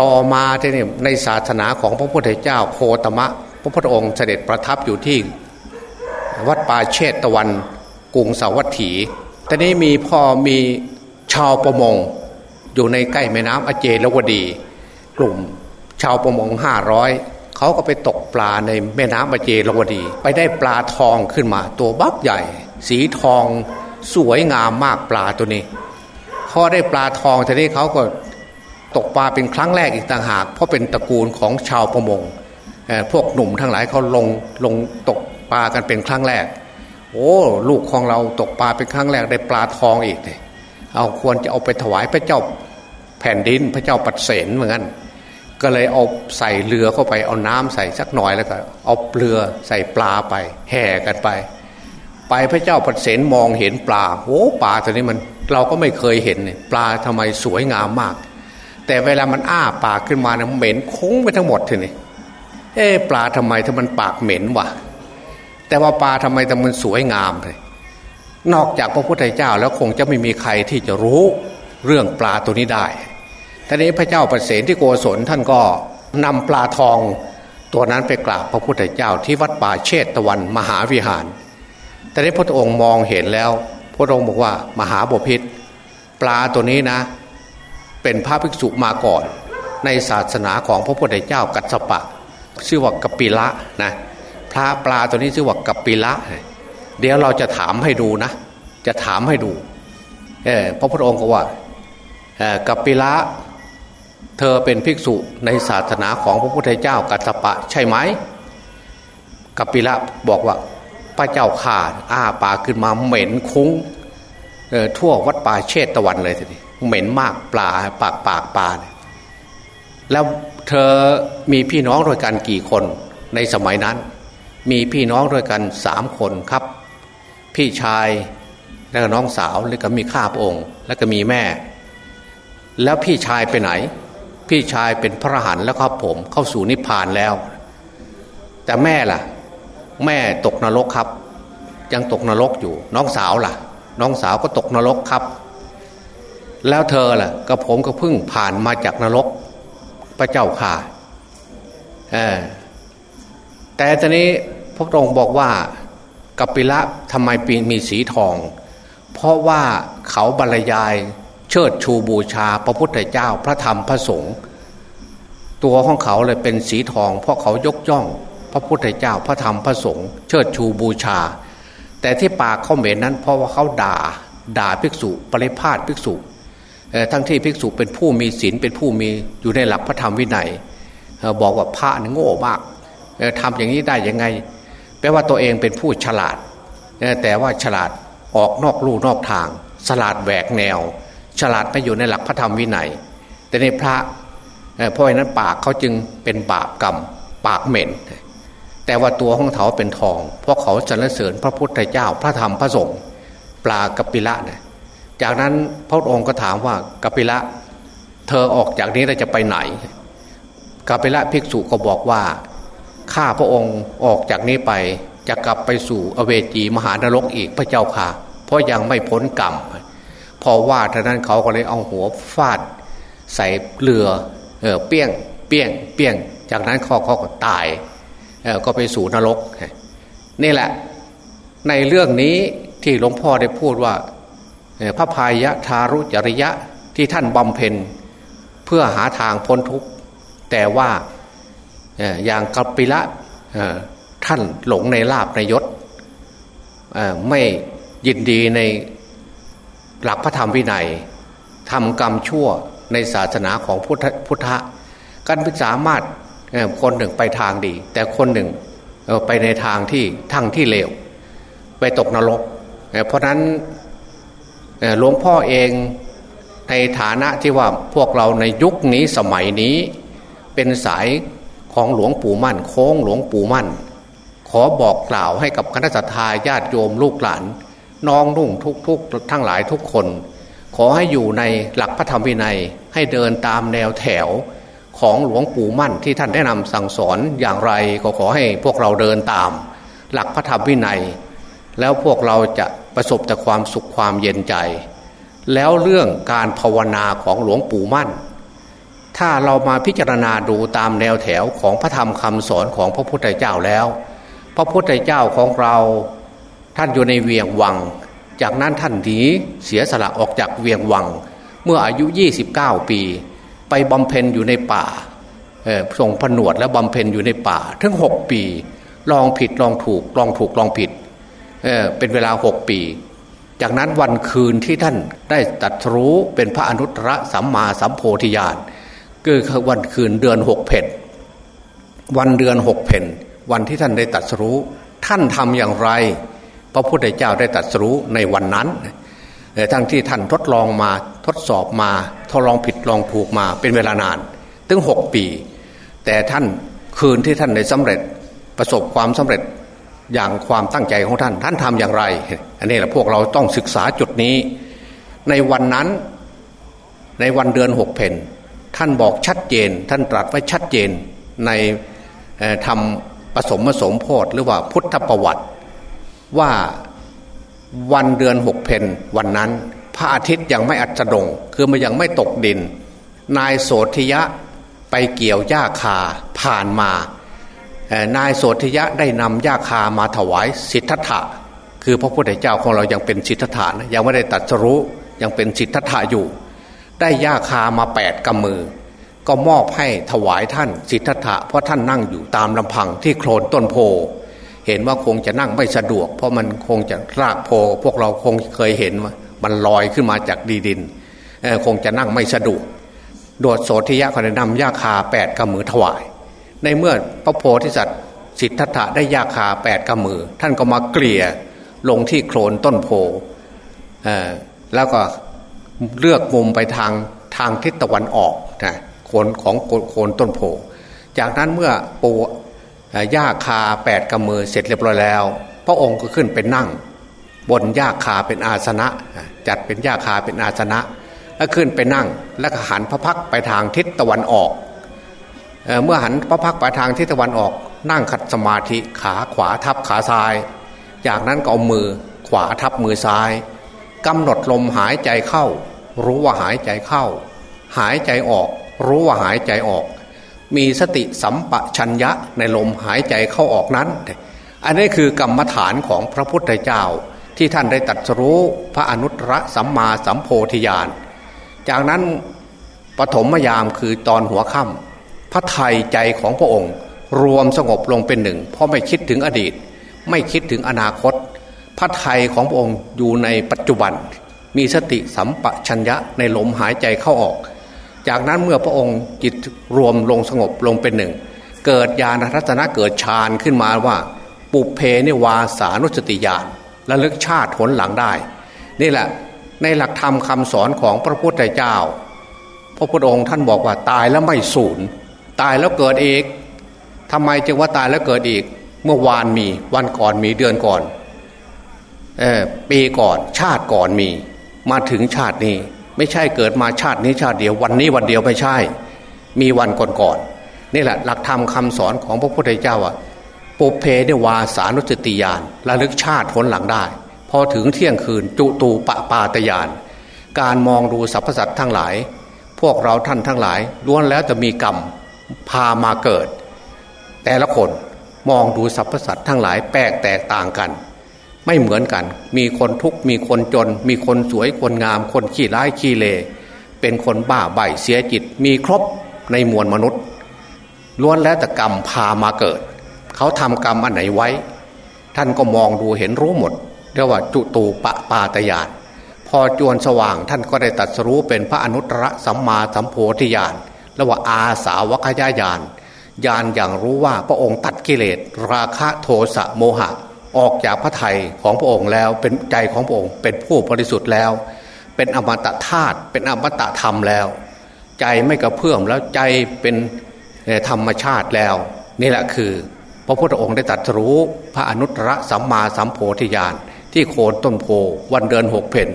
ต่อมาท่านี่ในศาสนาของพระพุทธเจ้าโคตมะ พระพุทธองค์เสด็จประทับอยู่ที่วัดป่าเชตตะวันกรุงสาวัตถีตอนนี้มีพ่อมีชาวประมง อยู่ในใกล้แม่น้ำอเจลวดี กลุ่มชาวประมงห้าร้อยเขาก็ไปตกปลาในแม่น้ำอเจลวดี ไปได้ปลาทองขึ้นมา ตัวบักใหญ่ สีทองสวยงามมากปลาตัวนี้พอได้ปลาทองทีนี้เขาก็ตกปลาเป็นครั้งแรกอีกต่างหาก เพราะเป็นตระกูลของชาวประมงพวกหนุ่มทั้งหลายเขาลงลงตกปลากันเป็นครั้งแรก โอ้ ลูกของเราตกปลาเป็นครั้งแรกได้ปลาทองอีกเลย เอาควรจะเอาไปถวายพระเจ้าแผ่นดินพระเจ้าปัดเสนเหมือนกันก็เลยเอาใส่เรือเข้าไปเอาน้ำใส่สักหน่อยแล้วก็เอาเรือใส่ปลาไป แห่กันไป ไปพระเจ้าปัดเสนมองเห็นปลาโอ้ปลาตัวนี้มันเราก็ไม่เคยเห็นเนี่ยปลาทำไมสวยงามมาก แต่เวลามันอ้าปากขึ้นมาเนี่ยเหม็นคุ้งไปทั้งหมดทีนี้เอ๊ปลาทำไมถ้ามันปากเหม็นวะแต่ว่าปลาทำไมแต่มันสวยงามเลย นอกจากพระพุทธเจ้าแล้วคงจะไม่มีใครที่จะรู้เรื่องปลาตัวนี้ได้ทีนี้พระเจ้าประเสนที่โกศลท่านก็นำปลาทองตัวนั้นไปกราบพระพุทธเจ้าที่วัดป่าเชตตะวันมหาวิหาร แต่นี้พระองค์มองเห็นแล้ว พระองค์บอกว่ามหาบพิษปลาตัวนี้นะ เป็นพระภิกษุมาก่อน ในศาสนาของพระพุทธเจ้ากัสสปะ ชื่อว่ากปิละนะพระปลาตัวนี้ชื่อว่ากปิละ เดี๋ยวเราจะถามให้ดูนะ จะถามให้ดู เออพระพุทธองค์ก็ว่ากัปปิละเธอเป็นภิกษุในศาสนาของพระพุทธเจ้ากัสสปะใช่ไหมกัปปิละบอกว่าพระเจ้าข่าอ้าปากขึ้นมาเหม็นคุ้งทั่ววัดป่าเชตตะวันเลยทีนี้เหม็นมากปลาปากปากปลาแล้วเธอมีพี่น้องด้วยกันกี่คนในสมัยนั้น มีพี่น้องด้วยกันสามคนครับ พี่ชายแล้วก็น้องสาวแล้วก็มีข้าพระองค์ แล้วก็มีแม่ แล้วพี่ชายไปไหน พี่ชายเป็นพระหันแล้วครับผมเข้าสู่นิพพานแล้ว แต่แม่ล่ะ แม่ตกนรกครับ ยังตกนรกอยู่ น้องสาวล่ะ น้องสาวก็ตกนรกครับ แล้วเธอล่ะก็ผมก็เพิ่งผ่านมาจากนรกพระเจ้าข่าแต่ตอนนี้พระองค์บอกว่า กัปปิละทำไมปีมีสีทอง เพราะว่าเขาบรรยายเชิดชูบูชาพระพุทธเจ้าพระธรรมพระสงฆ์ตัวของเขาเลยเป็นสีทอง เพราะเขายกย่อง พระพุทธเจ้าพระธรรมพระสงฆ์เชิดชูบูชา แต่ที่ปากเขาเหม็นนั้นเพราะว่าเขาด่าด่าภิกษุปริพาทภิกษุทั้งที่ภิกษุเป็นผู้มีศีลเป็นผู้มีอยู่ในหลักพระธรรมวินัยบอกว่าพระนี่โง่มากทำอย่างนี้ได้ยังไง แปลว่าตัวเองเป็นผู้ฉลาด แต่ว่าฉลาดออกนอกลู่นอกทาง ฉลาดแหวกแนว ฉลาดไปอยู่ในหลักพระธรรมวินัย แต่ในพระเพราะฉะนั้นปากเขาจึงเป็นบาปกรรม ปากเหม็น แต่ว่าตัวของเขาเป็นทอง เพราะเขาสรรเสริญพระพุทธเจ้าพระธรรมพระสงฆ์ปลากปิละเนี่ยจากนั้นพระองค์ก็ถามว่ากปิละ เธอออกจากนี้เราจะไปไหนกปิละภิกษุก็บอกว่า ข้าพระองค์ออกจากนี้ไปจะกลับไปสู่อเวจีมหานรกอีกพระเจ้าค่ะ เพราะยังไม่พ้นกรรมพอว่าท่านั้นเขาก็เลยเอาหัวฟาด ใส่เรือเออเปี้ยงเปี้ยงเปี้ยง จากนั้นเขาเขาก็ตายเออก็ไปสู่นรก นี่แหละ ในเรื่องนี้ที่หลวงพ่อได้พูดว่าพระพายะทารุจริยะที่ท่านบำเพ็ญเพื่อหาทางพ้นทุกข์แต่ว่า อย่างกัปปิละท่านหลงในลาบในยศไม่ยินดีในหลักพระธรรมวินัยทำกรรมชั่วในศาสนาของพุทธพุทธะกันสามารถคนหนึ่งไปทางดี แต่คนหนึ่งไปในทางที่ทางที่เลว ไปตกนรก เพราะนั้นหลวงพ่อเองในฐานะที่ว่าพวกเราในยุคนี้สมัยนี้เป็นสาย ของหลวงปู่มั่น โค้งหลวงปู่มั่น ขอบอกกล่าวให้กับคณะสัตยาญาติโยมลูกหลาน น้องนุ่งทุกทุกทั้งหลายทุกคน ขอให้อยู่ในหลักพระธรรมวินัยให้เดินตามแนวแถวของหลวงปู่มั่นที่ท่านแนะนำสั่งสอนอย่างไรก็ขอให้พวกเราเดินตาม หลักพระธรรมวินัย แล้วพวกเราจะประสบแต่ความสุขความเย็นใจ แล้วเรื่องการภาวนาของหลวงปู่มั่น ถ้าเรามาพิจารณาดูตามแนวแถวของพระธรรมคำสอนของพระพุทธเจ้าแล้ว พระพุทธเจ้าของเราท่านอยู่ในเวียงวัง จากนั้นท่านหนีเสียสละออกจากเวียงวัง เมื่ออายุ 29 ปี ไปบำเพ็ญอยู่ในป่าส่งผนวดและบำเพ็ญอยู่ในป่าทั้งหกปี ลองผิดลองถูกลองถูกลองผิดเเป็นเวลาหกปีจากนั้นวันคืนที่ท่านได้ตัดรู้เป็นพระอนุตตรสัมมาสัมโพธิญาณ คือวันคืนเดือนหกเพนวันเดือนหกเพนวันที่ท่านได้ตัดสู้ ท่านทำอย่างไร พระพุทธเจ้าได้ตัดสู้ในวันนั้นทั้งที่ท่านทดลองมาทดสอบมาทดลองผิดลองถูกมาเป็นเวลานานถึงหกปี แต่ท่านคืนที่ท่านได้สำเร็จประสบความสำเร็จอย่างความตั้งใจของท่าน ท่านทำอย่างไร อันนี้แหละพวกเราต้องศึกษาจุดนี้ ในวันนั้นในวันเดือนหกเพน ท่านบอกชัดเจน ท่านตรัสไว้ชัดเจนในทำผสมผสมโพธหรือว่าพุทธประวัติว่าวันเดือนหกเพนวันนั้น พระอาทิตย์ยังไม่อัจดง คือมันยังไม่ตกดิน นายโสธิยะไปเกี่ยวหญ้าคาผ่านมา นายโสธิยะได้นำหญ้าคามาถวายสิทธัตถะ คือพระพุทธเจ้าของเรายังเป็นสิทธัตถะนะยังไม่ได้ตัดสรู้ยังเป็นสิทธัตถะอยู่ ได้หญ้าคามาแปดกำมือ ก็มอบให้ถวายท่านสิทธัตถะเพราะท่านนั่งอยู่ตามลำพังที่โคลนต้นโพ เห็นว่าคงจะนั่งไม่สะดวก เพราะมันคงจะรากโพ พวกเราคงเคยเห็นว่ามันลอยขึ้นมาจากดีดินคงจะนั่งไม่สะดวกโดดโสธิยะก็ได้นำยาคาแปดกำมือถวาย ในเมื่อพระโพธิสัตว์สิทธัตถะได้ยาคาแปดกำมือ ท่านก็มาเกลี่ยลงที่โคลนต้นโพแล้วก็ เลือกมุมไปทางทางทิศตะวันออกนะโคนของโคนต้นโพจากนั้นเมื่อปูหญ้าคาแปดกำมือเสร็จเรียบร้อยแล้ว พระองค์ก็ขึ้นไปนั่ง บนหญ้าคาเป็นอาสนะ จัดเป็นหญ้าคาเป็นอาสนะ แล้วขึ้นไปนั่งแล้วก็หันพระพักไปทางทิศตะวันออกเเมื่อหันพระพักไปทางทิศตะวันออก นั่งขัดสมาธิขาขวาทับขาซ้าย จากนั้นก็เอามือขวาทับมือซ้ายกำหนดลมหายใจเข้า รู้ว่าหายใจเข้า หายใจออก รู้ว่าหายใจออก มีสติสัมปชัญญะในลมหายใจเข้าออกนั้น อันนี้คือกรรมฐานของพระพุทธเจ้า ที่ท่านได้ตัดรู้พระอนุตตรสัมมาสัมโพธิญาณ จากนั้นปฐมยามคือตอนหัวค่ำพระไทยใจของพระองค์ รวมสงบลงเป็นหนึ่ง เพราะไม่คิดถึงอดีต ไม่คิดถึงอนาคต พระไทยของพระองค์อยู่ในปัจจุบัน มีสติสัมปชัญญะในลมหายใจเข้าออก จากนั้นเมื่อพระองค์จิตรวมลงสงบลงเป็นหนึ่ง เกิดญาณรัตนะเกิดฌานขึ้นมาว่า ปุเพนิวาสานุสติญาณระลึกชาติผลหลังได้ นี่แหละในหลักธรรมคาสอนของพระพุทธเจ้า พระพุทธองค์ท่านบอกว่าตายแล้วไม่สูญตายแล้วเกิดอีกทำไมจึงว่าตายแล้วเกิดอีก เมื่อวานมีวันก่อนมีเดือนก่อนเออปีก่อนชาติก่อนมี มาถึงชาตินี้ ไม่ใช่เกิดมาชาตินี้ชาติเดียววันนี้วันเดียวไม่ใช่ มีวันก่อนๆนี่แหละหลักธรรมคาสอนของพระพุทธเจ้าอะปุเพเนวาสานุสติยานระลึกชาติผลหลังได้ พอถึงเที่ยงคืนจุตูปปาตยาน การมองดูสรรพสัตว์ทั้งหลาย พวกเราท่านทั้งหลายล้วนแล้วจะมีกรรมพามาเกิด แต่ละคนมองดูสรรพสัตว์ทั้งหลายแปลกแตกต่างกัน ไม่เหมือนกัน มีคนทุกข์มีคนจน มีคนสวยคนงาม คนขี้ร้ายขี้เล เป็นคนบ้าใบเสียจิต มีครบในมวลมนุษย์ล้วนแล้วแต่กรรมพามาเกิด เขาทำกรรมอันไหนไว้ ท่านก็มองดูเห็นรู้หมดเรียกว่าจุตูปปาตยานพอจวนสว่างท่านก็ได้ตัดสรู้เป็นพระอนุตตรสัมมาสัมโพธิญาณแล้วว่าอาสาวกยายานญาณอย่างรู้ว่าพระองค์ตัดกิเลสราคะโทสะโมหะ ออกจากพระไทยของพระองค์แล้ว เป็นใจของพระองค์ เป็นผู้บริสุทธิ์แล้ว เป็นอมตะธาตุเป็นอมตะธรรมแล้ว ใจไม่กระเพื่อมแล้วใจเป็นธรรมชาติแล้ว นี่แหละคือ พระพุทธองค์ได้ตรัสรู้พระอนุตตรสัมมาสัมโพธิญาณที่โคนต้นโพวันเดือนหกเพน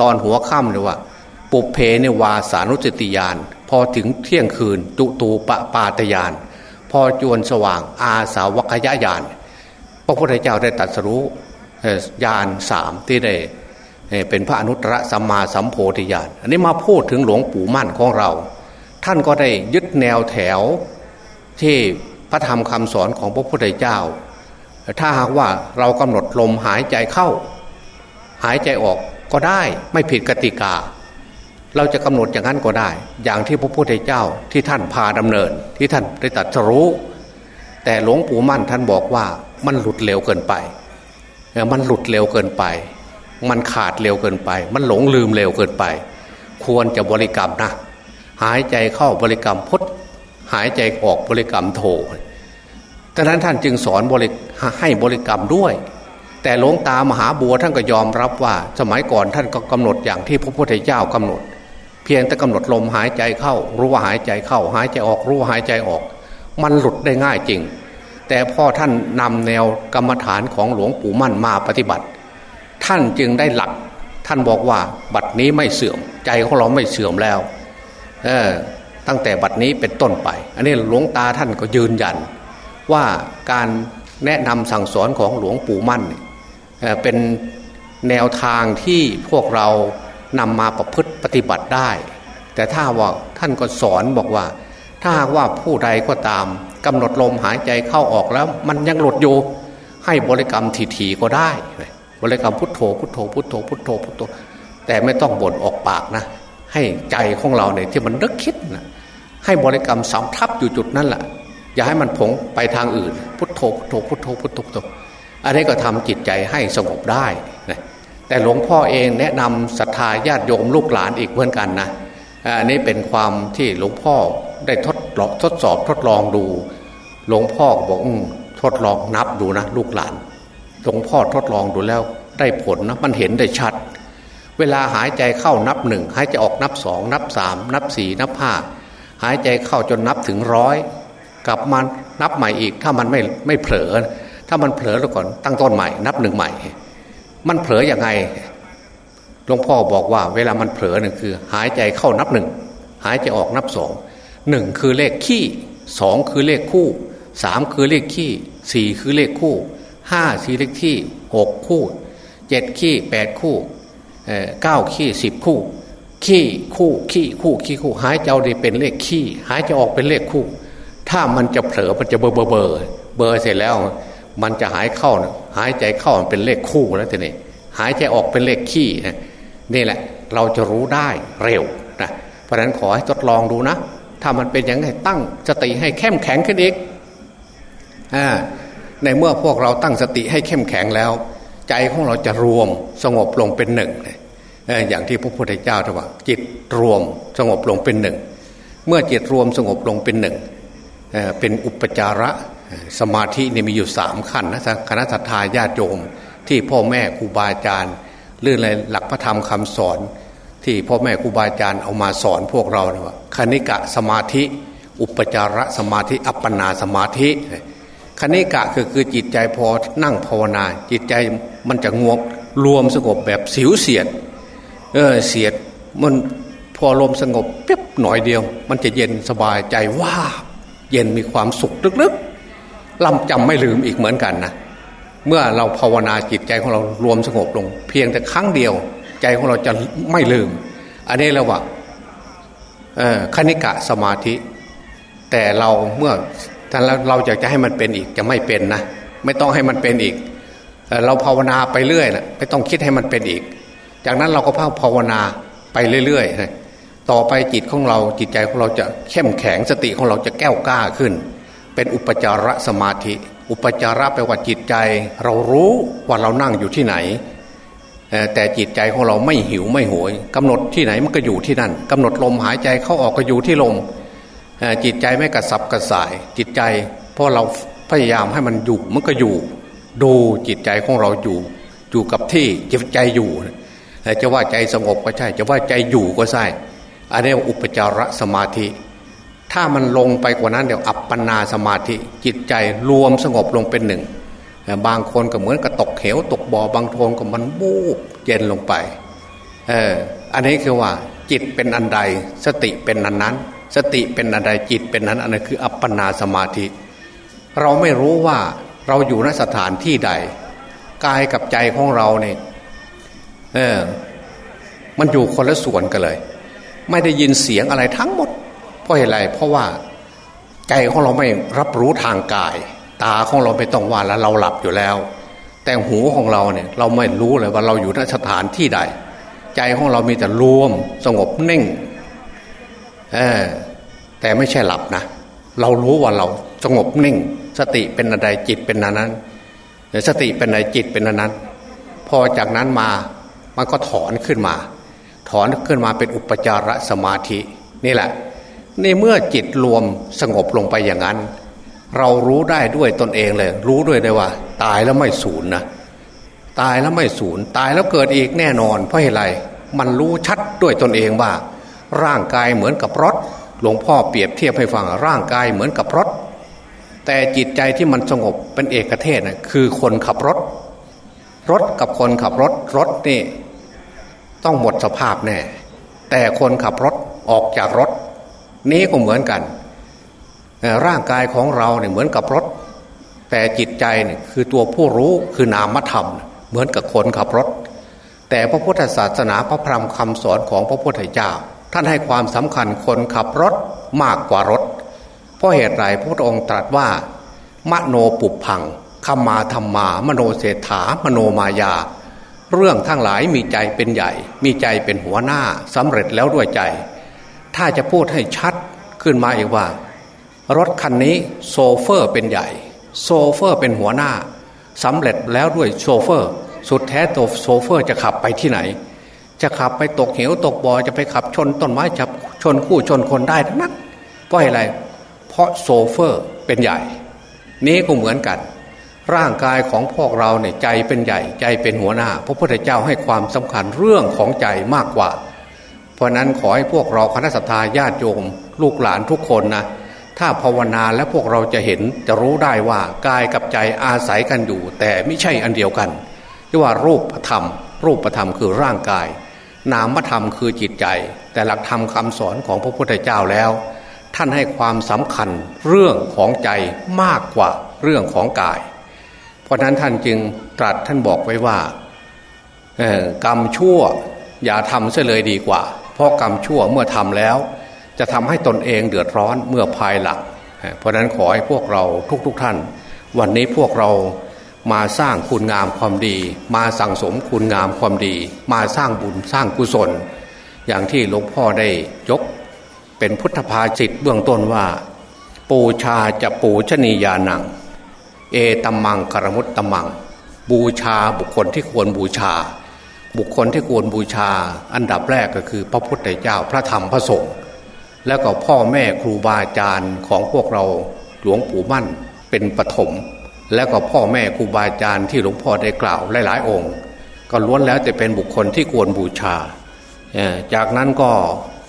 ตอนหัวค่ำเลยว่า ปุเพเนวาสานุสติญาณพอถึงเที่ยงคืนจุตูปปาตยาน พอจวนสว่างอาสาวกยญาณ พระพุทธเจ้าได้ตรัสรู้ญาณสามที่ได้เป็นพระอนุตตรสัมมาสัมโพธิญาณอันนี้มาพูดถึงหลวงปู่มั่นของเรา ท่านก็ได้ยึดแนวแถวที่พระธรรมคำสอนของพระพุทธเจ้า ถ้าหากว่าเรากำหนดลมหายใจเข้า หายใจออกก็ได้ไม่ผิดกติกา เราจะกำหนดอย่างนั้นก็ได้ อย่างที่พระพุทธเจ้าที่ท่านพาดำเนิน ที่ท่านได้ตัดรู้ แต่หลวงปู่มั่นท่านบอกว่ามันหลุดเร็วเกินไป มันหลุดเร็วเกินไป มันขาดเร็วเกินไป มันหลงลืมเร็วเกินไป ควรจะบริกรรมนะหายใจเข้าบริกรรมพุทหายใจออกบริกรรมโทดังนั้นท่านจึงสอนบริให้บริกรรมด้วย แต่หลวงตามหาบัวท่านก็ยอมรับว่า สมัยก่อนท่านก็กำหนดอย่างที่พระพุทธเจ้ากำหนด เพียงแต่กำหนดลมหายใจเข้า รู้ว่าหายใจเข้า หายใจออกรู้ว่าหายใจออก มันหลุดได้ง่ายจริง แต่พอท่านนำแนวกรรมฐานของหลวงปู่มั่นมาปฏิบัติ ท่านจึงได้หลัก ท่านบอกว่า บัดนี้ไม่เสื่อม ใจของเราไม่เสื่อมแล้ว เออ ตั้งแต่บัดนี้เป็นต้นไป อันนี้หลวงตาท่านก็ยืนยัน ว่าการแนะนำสั่งสอนของหลวงปู่มั่นเป็นแนวทางที่พวกเรานำมาประพฤติปฏิบัติได้ แต่ถ้าว่าท่านก็สอนบอกว่า ถ้าหากว่าผู้ใดก็ตามกำหนดลมหายใจเข้าออกแล้ว มันยังหลุดอยู่ให้บริกรรมถี่ๆก็ได้ บริกรรมพุทโธพุทโธพุทโธพุทโธพุทโธ แต่ไม่ต้องบ่นออกปากนะ ให้ใจของเราเนี่ยที่มันนึกคิดนะให้บริกรรมสำทับอยู่จุดนั้นแหละอย่าให้มันผงไปทางอื่น พุทโธพุทโธพุทโธพุทโธพุทโธอันนี้ก็ทำจิตใจให้สงบได้นะแต่หลวงพ่อเองแนะนำศรัทธาญาติโยมลูกหลานอีกเหมือนกันนะอันนี้เป็นความที่หลวงพ่อ ได้ทดลองทดสอบทดลองดู หลวงพ่อบอกอทดลองนับดูนะลูกหลาน หลวงพ่อทดลองดูแล้ว ได้ผลนะมันเห็นได้ชัด เวลาหายใจเข้านับหนึ่งหายใจออกนับสองนับสามนับสี่นับห้าหายใจเข้าจนนับถึงร้อยกลับมานับใหม่อีก ถ้ามันไม่ไม่เผลอ ถ้ามันเผลอแล้วก่อนตั้งต้นใหม่ นับหนึ่งใหม่ มันเผลออย่างไงหลวงพ่อบอกว่า เวลามันเผลอหนึ่งคือ หายใจเข้านับหนึ่งหายใจออกนับสอง หนึ่งคือเลขขี้สองคือเลขคู่สามคือเลขขี้สี่คือเลขคู่ห้าสี่เลขขี้หกคู่เจ็ดขี้แปดคู่เก้าขี้สิบคู่ ขี้คู่ขี้คู่ขี้คู่ หายใจได้เป็นเลขขี้หายใจออกเป็นเลขคู่ ถ้ามันจะเผลอมันจะเบอร์เบอร์เบอร์เบอร์เสร็จแล้ว มันจะหายเข้าหายใจเข้ามันเป็นเลขคู่แล้วทีนี้หายใจออกเป็นเลขขี้นี่แหละ เราจะรู้ได้เร็วนะเพราะนั้นขอให้ทดลองดูนะ ถ้ามันเป็นอย่างไรตั้งสติให้เข้มแข็งขึ้นอีกในเมื่อพวกเราตั้งสติให้เข้มแข็งแล้ว ใจของเราจะรวมสงบลงเป็นหนึ่งอย่างที่พระพุทธเจ้าตรัสจิตรวมสงบลงเป็นหนึ่ง เมื่อจิตรวมสงบลงเป็นหนึ่งเป็นอุปจาระสมาธินี่มีอยู่สามขั้นนะคณะสัตยาญาติโยมที่พ่อแม่ครูบาอาจารย์เรื่องอะไรหลักพระธรรมคำสอน ที่พ่อแม่ครูบาอาจารย์เอามาสอนพวกเราเนะว่าคณิกะสมาธิ อุปจาระสมาธิ อัปปนาสมาธิคณิกะคือคือจิตใจพอนั่งภาวนา จิตใจมันจะงวกรวมสงบแบบสิวเสียดเออเสียดมันพอลมสงบเปียบหน่อยเดียว มันจะเย็นสบายใจว่าเย็นมีความสุขลึกๆลำจำไม่ลืมอีกเหมือนกันนะเมื่อเราภาวนาจิตใจของเรารวมสงบลง เพียงแต่ครั้งเดียว ใจของเราจะไม่ลืม อันนี้เราว่าคณิกะสมาธิ แต่เราเมื่อถ้าเราอยากจะให้มันเป็นอีกจะไม่เป็นนะไม่ต้องให้มันเป็นอีก เราภาวนาไปเรื่อยนะไม่ต้องคิดให้มันเป็นอีก จากนั้นเราก็ภาวนาไปเรื่อยๆนะต่อไปจิตของเราจิตใจของเราจะเข้มแข็งสติของเราจะแก้วกล้าขึ้น เป็นอุปจารสมาธิ อุปจาระแปลว่าจิตใจ เรารู้ว่าเรานั่งอยู่ที่ไหน แต่จิตใจของเราไม่หิวไม่หวยกำหนดที่ไหนมันก็อยู่ที่นั่นกำหนดลมหายใจเข้าออกก็อยู่ที่ลมจิตใจไม่กระสับกระส่าย จิตใจเพราะเราพยายามให้มันอยู่มันก็อยู่ ดูจิตใจของเราอยู่ อยู่กับที่จิตใจอยู่จะว่าใจสงบก็ใช่ จะว่าใจอยู่ก็ใช่อันนี้อุปจารสมาธิ ถ้ามันลงไปกว่านั้นเดี๋ยวอัปปนาสมาธิ จิตใจรวมสงบลงเป็นหนึ่ง บางคนก็เหมือนกับตกเหวตกบ่อบางคนก็มันบูบเย็นลงไปเอออันนี้คือว่าจิตเป็นอันใดสติเป็นอันนั้น สติเป็นอันใดจิตเป็นนั้นอันนั้นคืออัปปนาสมาธิ เราไม่รู้ว่าเราอยู่ณสถานที่ใดกายกับใจของเราเนี่ยเออมันอยู่คนละส่วนกันเลย ไม่ได้ยินเสียงอะไรทั้งหมด เพราะอะไรเพราะว่าใจของเราไม่รับรู้ทางกาย ตาของเราไม่ต้องว่าแล้วเราหลับอยู่แล้ว แต่หูของเราเนี่ยเราไม่รู้เลยว่าเราอยู่ณสถานที่ใด ใจของเรามีแต่รวมสงบนิ่งเออแต่ไม่ใช่หลับนะ เรารู้ว่าเราสงบนิ่ง สติเป็นอะไรจิตเป็นนั้นสติเป็นอะไรจิตเป็นนั้น พอจากนั้นมามันก็ถอนขึ้นมา ถอนขึ้นมาเป็นอุปจารสมาธินี่แหละในเมื่อจิตรวมสงบลงไปอย่างนั้น เรารู้ได้ด้วยตนเองเลย รู้ด้วยได้ว่า ตายแล้วไม่สูญนะตายแล้วไม่สูญตายแล้วเกิดอีกแน่นอน เพราะเหตุไรมันรู้ชัดด้วยตนเองว่า ร่างกายเหมือนกับรถ หลวงพ่อเปรียบเทียบให้ฟังร่างกายเหมือนกับรถ แต่จิตใจที่มันสงบเป็นเอกเทศนะคือคนขับรถ รถกับคนขับรถรถนี่ ต้องหมดสภาพแน่แต่คนขับรถออกจากรถ นี้ก็เหมือนกัน ร่างกายของเราเนี่ยเหมือนกับรถ แต่จิตใจเนี่ยคือตัวผู้รู้คือนามธรรม เหมือนกับคนขับรถ แต่พระพุทธศาสนาพระพรหมคำสอนของพระพุทธเจ้า ท่านให้ความสำคัญคนขับรถมากกว่ารถ เพราะเหตุไรพระพุทธองค์ตรัสว่า มโนปุพพังคมาธัมมา มโนเสฏฐามโนมยา เรื่องทั้งหลายมีใจเป็นใหญ่ มีใจเป็นหัวหน้าสำเร็จแล้วด้วยใจ ถ้าจะพูดให้ชัดขึ้นมาอีกว่า รถคันนี้โชเฟอร์เป็นใหญ่ โชเฟอร์เป็นหัวหน้าสำเร็จแล้วด้วยโซเฟอร์ สุดแท้ตัวโชเฟอร์จะขับไปที่ไหน จะขับไปตกเหวตกบ่อจะไปขับชนต้นไม้ขับชนผู้ชนคนได้ทั้งนั้นเพราะอะไร เพราะโซเฟอร์เป็นใหญ่ นี้ก็เหมือนกัน ร่างกายของพวกเราเนี่ยใจเป็นใหญ่ใจเป็นหัวหน้า พระพุทธเจ้าให้ความสำคัญเรื่องของใจมากกว่า เพราะนั้นขอให้พวกเราคณะสัตยาญาติโยม ลูกหลานทุกคนนะ ถ้าภาวนาและพวกเราจะเห็นจะรู้ได้ว่ากายกับใจอาศัยกันอยู่ แต่ไม่ใช่อันเดียวกันที่ว่ารูปธรรม รูปธรรมคือร่างกาย นามธรรมคือจิตใจ แต่หลักธรรมคำสอนของพระพุทธเจ้าแล้ว ท่านให้ความสำคัญเรื่องของใจมากกว่าเรื่องของกาย เพราะนั้นท่านจึงตรัสท่านบอกไว้ว่ากรรมชั่วอย่าทำเสียเลยดีกว่า เพราะกรรมชั่วเมื่อทำแล้ว จะทำให้ตนเองเดือดร้อนเมื่อภายหลัง เพราะนั้นขอให้พวกเราทุกๆทท่าน วันนี้พวกเรามาสร้างคุณงามความดี มาสั่งสมคุณงามความดี มาสร้างบุญสร้างกุศล อย่างที่หลวงพ่อได้ยก เป็นพุทธภาจิตเบื้องต้นว่า ปูชาจะปูชนียานัง เอตัมมังคารมุตตมัง บูชาบุคคลที่ควรบูชา บุคคลที่ควรบูชา อันดับแรกก็คือพระพุทธเจ้าพระธรรมพระสงฆ์ แล้วก็พ่อแม่ครูบาอาจารย์ของพวกเราหลวงปู่มั่นเป็นปฐมแล้วก็พ่อแม่ครูบาอาจารย์ที่หลวงพ่อได้กล่าวหลายๆ องค์ ก็ล้วนแล้วจะเป็นบุคคลที่ควรบูชา จากนั้นก็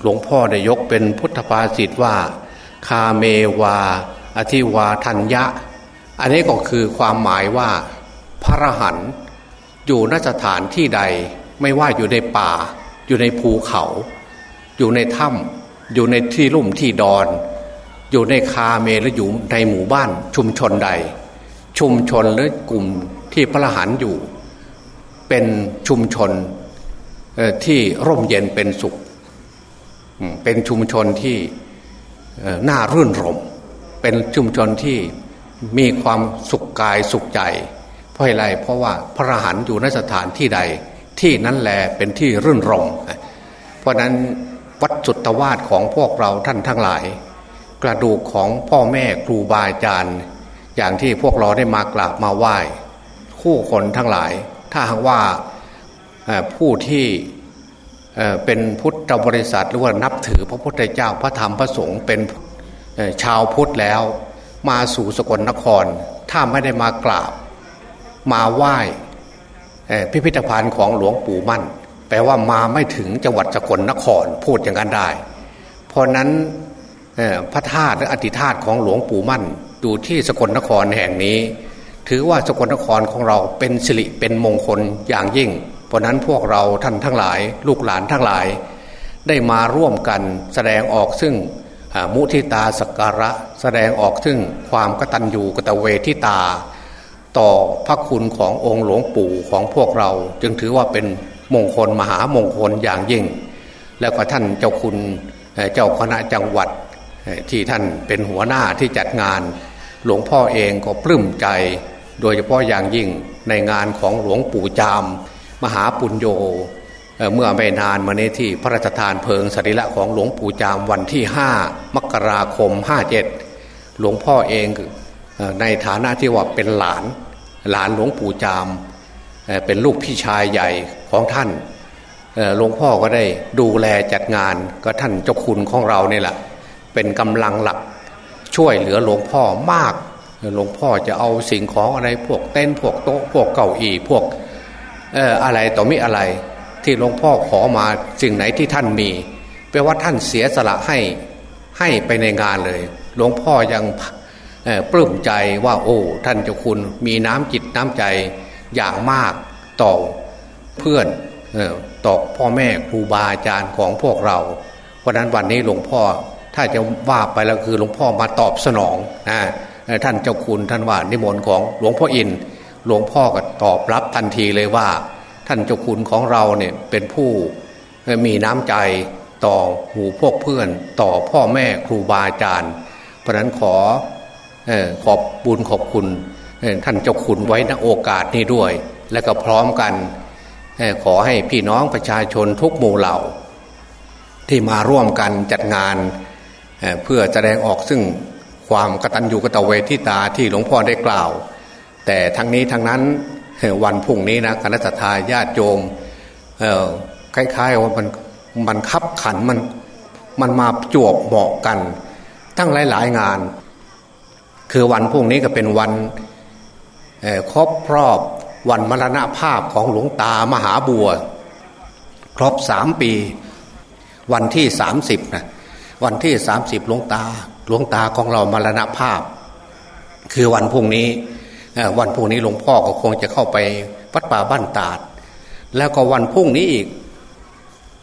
หลวงพ่อได้ยกเป็นพุทธภาษิตว่า คาเมวา อธิวาทัญญะ อันนี้ก็คือความหมายว่าพระรหันอยู่นสถานที่ใดไม่ว่าอยู่ในป่า อยู่ในภูเขา อยู่ในถ้ำ อยู่ในที่ลุ่มที่ดอน อยู่ในคาเมหรืออยู่ในหมู่บ้านชุมชนใด ชุมชนหรือกลุ่มที่พระหันอยู่ เป็นชุมชนที่ร่มเย็นเป็นสุข เป็นชุมชนที่น่ารื่นรม เป็นชุมชนที่มีความสุขกายสุขใจ เพราะอะไรเพราะว่าพระหันอยู่ในสถานที่ใด ที่นั้นแหลเป็นที่รื่นรมเพราะนั้น วัดจุตวาดของพวกเราท่านทั้งหลาย กระดูกของพ่อแม่ครูบาอาจารย์ อย่างที่พวกเราได้มากราบมาไหว้ คู่คนทั้งหลาย ถ้าหากว่าผู้ที่เป็นพุทธบริษัทหรือว่านับถือพระพุทธเจ้าพระธรรมพระสงฆ์เป็นชาวพุทธแล้ว มาสู่สกลนคร ถ้าไม่ได้มากราบ มาไหว้พิพิธภัณฑ์ของหลวงปู่มั่น แปลว่ามาไม่ถึงจังหวัดสกลนครพูดอย่างนั้นได้ เพราะนั้นพระธาตุและอธิธาตุของหลวงปู่มั่นอยู่ที่สกลนครแห่งนี้ ถือว่าสกลนครของเราเป็นสิริเป็นมงคลอย่างยิ่ง เพราะนั้นพวกเราท่านทั้งหลาย ลูกหลานทั้งหลาย ได้มาร่วมกันแสดงออกซึ่งมุทิตาสกการะ แสดงออกซึ่งความกตัญญูกตเวทิตา ต่อพระคุณขององค์หลวงปู่ของพวกเรา จึงถือว่าเป็น มงคลมหามงคลอย่างยิ่ง แล้วก็ท่านเจ้าคุณเจ้าคณะจังหวัดที่ท่านเป็นหัวหน้าที่จัดงาน หลวงพ่อเองก็ปลื้มใจ โดยเฉพาะอย่างยิ่งในงานของหลวงปู่จาม มหาปุญโญเมื่อไม่นานมานี้ที่พระราชทานเพลิงสรีระของหลวงปู่จามวันที่ 5 มกราคม 57 หลวงพ่อเองในฐานะที่ว่าเป็นหลาน หลานหลวงปู่จาม เป็นลูกพี่ชายใหญ่ ของท่านหลวงพ่อก็ได้ดูแลจัดงานก็ท่านเจ้าคุณของเราเนี่ยแหละเป็นกำลังหลักช่วยเหลือหลวงพ่อมาก หลวงพ่อจะเอาสิ่งของอะไรพวกเต้นพวกโต๊ะพวกเก้าอี้พวกอออะไรต่อมิอะไรที่หลวงพ่อขอมาสิ่งไหนที่ท่านมีแปลว่าท่านเสียสละให้ให้ไปในงานเลย หลวงพ่อยังปลื้มใจว่าโอ้ท่านเจ้าคุณมีน้ำจิตน้ำใจอย่างมากต่อ เพื่อนต่อพ่อแม่ครูบาอาจารย์ของพวกเรา เพราะนั้นวันนี้หลวงพ่อถ้าจะว่าไปแล้วคือหลวงพ่อมาตอบสนองนะท่านเจ้าคุณท่านว่านิมนต์ของหลวงพ่ออินหลวงพ่อก็ตอบรับทันทีเลยว่า ท่านเจ้าคุณของเราเนี่ยเป็นผู้มีน้ำใจต่อหมู่พวกเพื่อน ต่อพ่อแม่ครูบาอาจารย์ เพราะนั้นขอขอบบุญขอบคุณท่านเจ้าคุณไว้ณโอกาสนี้ด้วย และก็พร้อมกัน ขอให้พี่น้องประชาชนทุกหมู่เหล่า ที่มาร่วมกันจัดงานเพื่อแสดงออกซึ่งความกตัญญูกตเวทิตาที่หลวงพ่อได้กล่าว แต่ทั้งนี้ทั้งนั้นวันพุ่งนี้นะคณะทาญาติโยมคล้ายๆว่ามันมันคับขันมันมันมาจวบเหมาะกันทั้งหลาย ๆ งาน คือวันพุ่งนี้ก็เป็นวันครบรอบ วันมรณภาพของหลวงตามหาบัว ครบสามปี วันที่สามสิบนะวันที่สามสิบหลวงตาหลวงตาของเรามรณภาพ คือวันพรุ่งนี้วันพรุ่งนี้หลวงพ่อก็คงจะเข้าไปวัดป่าบ้านตาด แล้วก็วันพรุ่งนี้อีก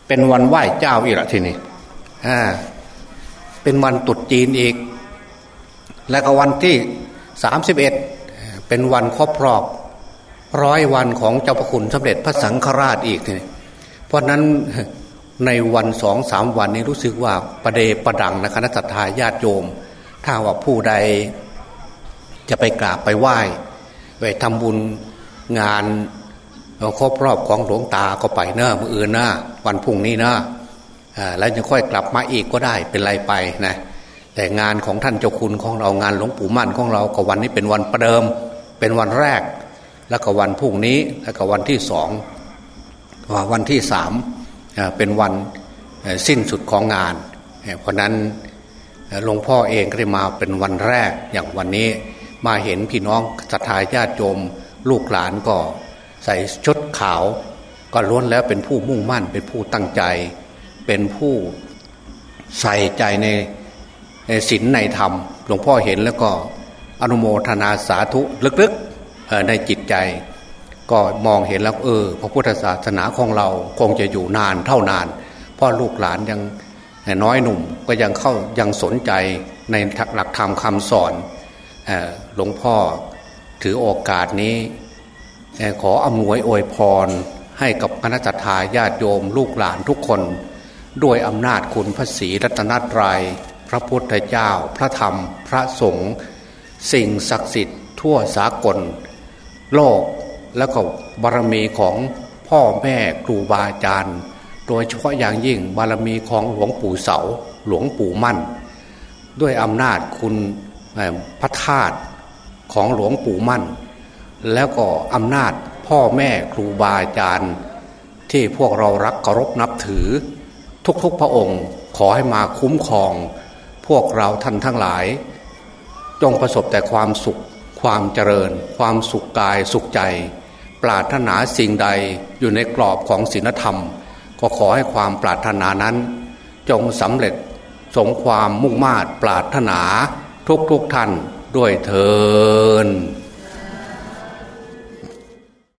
เป็นวันไหว้เจ้าอีกละทีนี้อ่าเป็นวันตุดจีนอีก แล้วก็วันที่สามสิบเอ็ดเป็นวันครบรอบ ร้อยวันของเจ้าพระคุณสมเด็จพระสังฆราชอีกทีนี้เพราะนั้นในวันสองสามวันนี้รู้สึกว่าประเดประดังนะคณะทาญาติโยม ถ้าว่าผู้ใดจะไปกราบไปไหว้ไปทำบุญงานครบรอบของหลวงตาก็ไปเนอะมืออื่นนะวันพุ่งนี้นะแล้วจะค่อยกลับมาอีกก็ได้เป็นไรไปนะแต่งานของท่านเจ้าคุณของเรางานหลวงปู่มั่นของเราก็วันนี้เป็นวันประเดิม เป็นวันแรก แล้วก็วันพรุ่งนี้แล้วก็วันที่สองวันที่สามเป็นวันสิ้นสุดของงาน เพราะนั้นหลวงพ่อเองก็ได้มาเป็นวันแรกอย่างวันนี้มาเห็นพี่น้องศรัทธาญาติโยมลูกหลานก็ใส่ชุดขาว ก็ล้วนแล้วเป็นผู้มุ่งมั่น เป็นผู้ตั้งใจ เป็นผู้ใส่ใจในศีลในธรรม หลวงพ่อเห็นแล้วก็อนุโมทนาสาธุลึกๆ ในจิตใจ ก็มองเห็นแล้วเออ พระพุทธศาสนาของเราคงจะอยู่นานเท่านานเพราะลูกหลานยังน้อยหนุ่มก็ยังเข้ายังสนใจในหลักธรรมคำสอนหลวงพ่อถือโอกาสนี้ขออำนวยอวยพรให้กับคณะทาญาติโยมลูกหลานทุกคน ด้วยอำนาจคุณพระศรีรัตนตรยัย พระพุทธเจ้า พระธรรม พระสงฆ์สิ่งศักดิ์สิทธิ์ทั่วสากล โลก แล้วก็บารมีของพ่อแม่ครูบาอาจารย์ โดยเฉพาะอย่างยิ่งบารมีของหลวงปู่เสา หลวงปู่มั่น ด้วยอำนาจคุณพระธาตุของหลวงปู่มั่น แล้วก็อำนาจพ่อแม่ครูบาอาจารย์ ที่พวกเรารักเคารพนับถือ ทุกๆพระองค์ขอให้มาคุ้มครอง พวกเราท่านทั้งหลาย จงประสบแต่ความสุข ความเจริญ ความสุขกายสุขใจ ปรารถนาสิ่งใดอยู่ในกรอบของศีลธรรม ก็ขอให้ความปรารถนานั้น จงสำเร็จสมความมุ่งมา่ปรารถนาทุกทุกท่านด้วยเทิน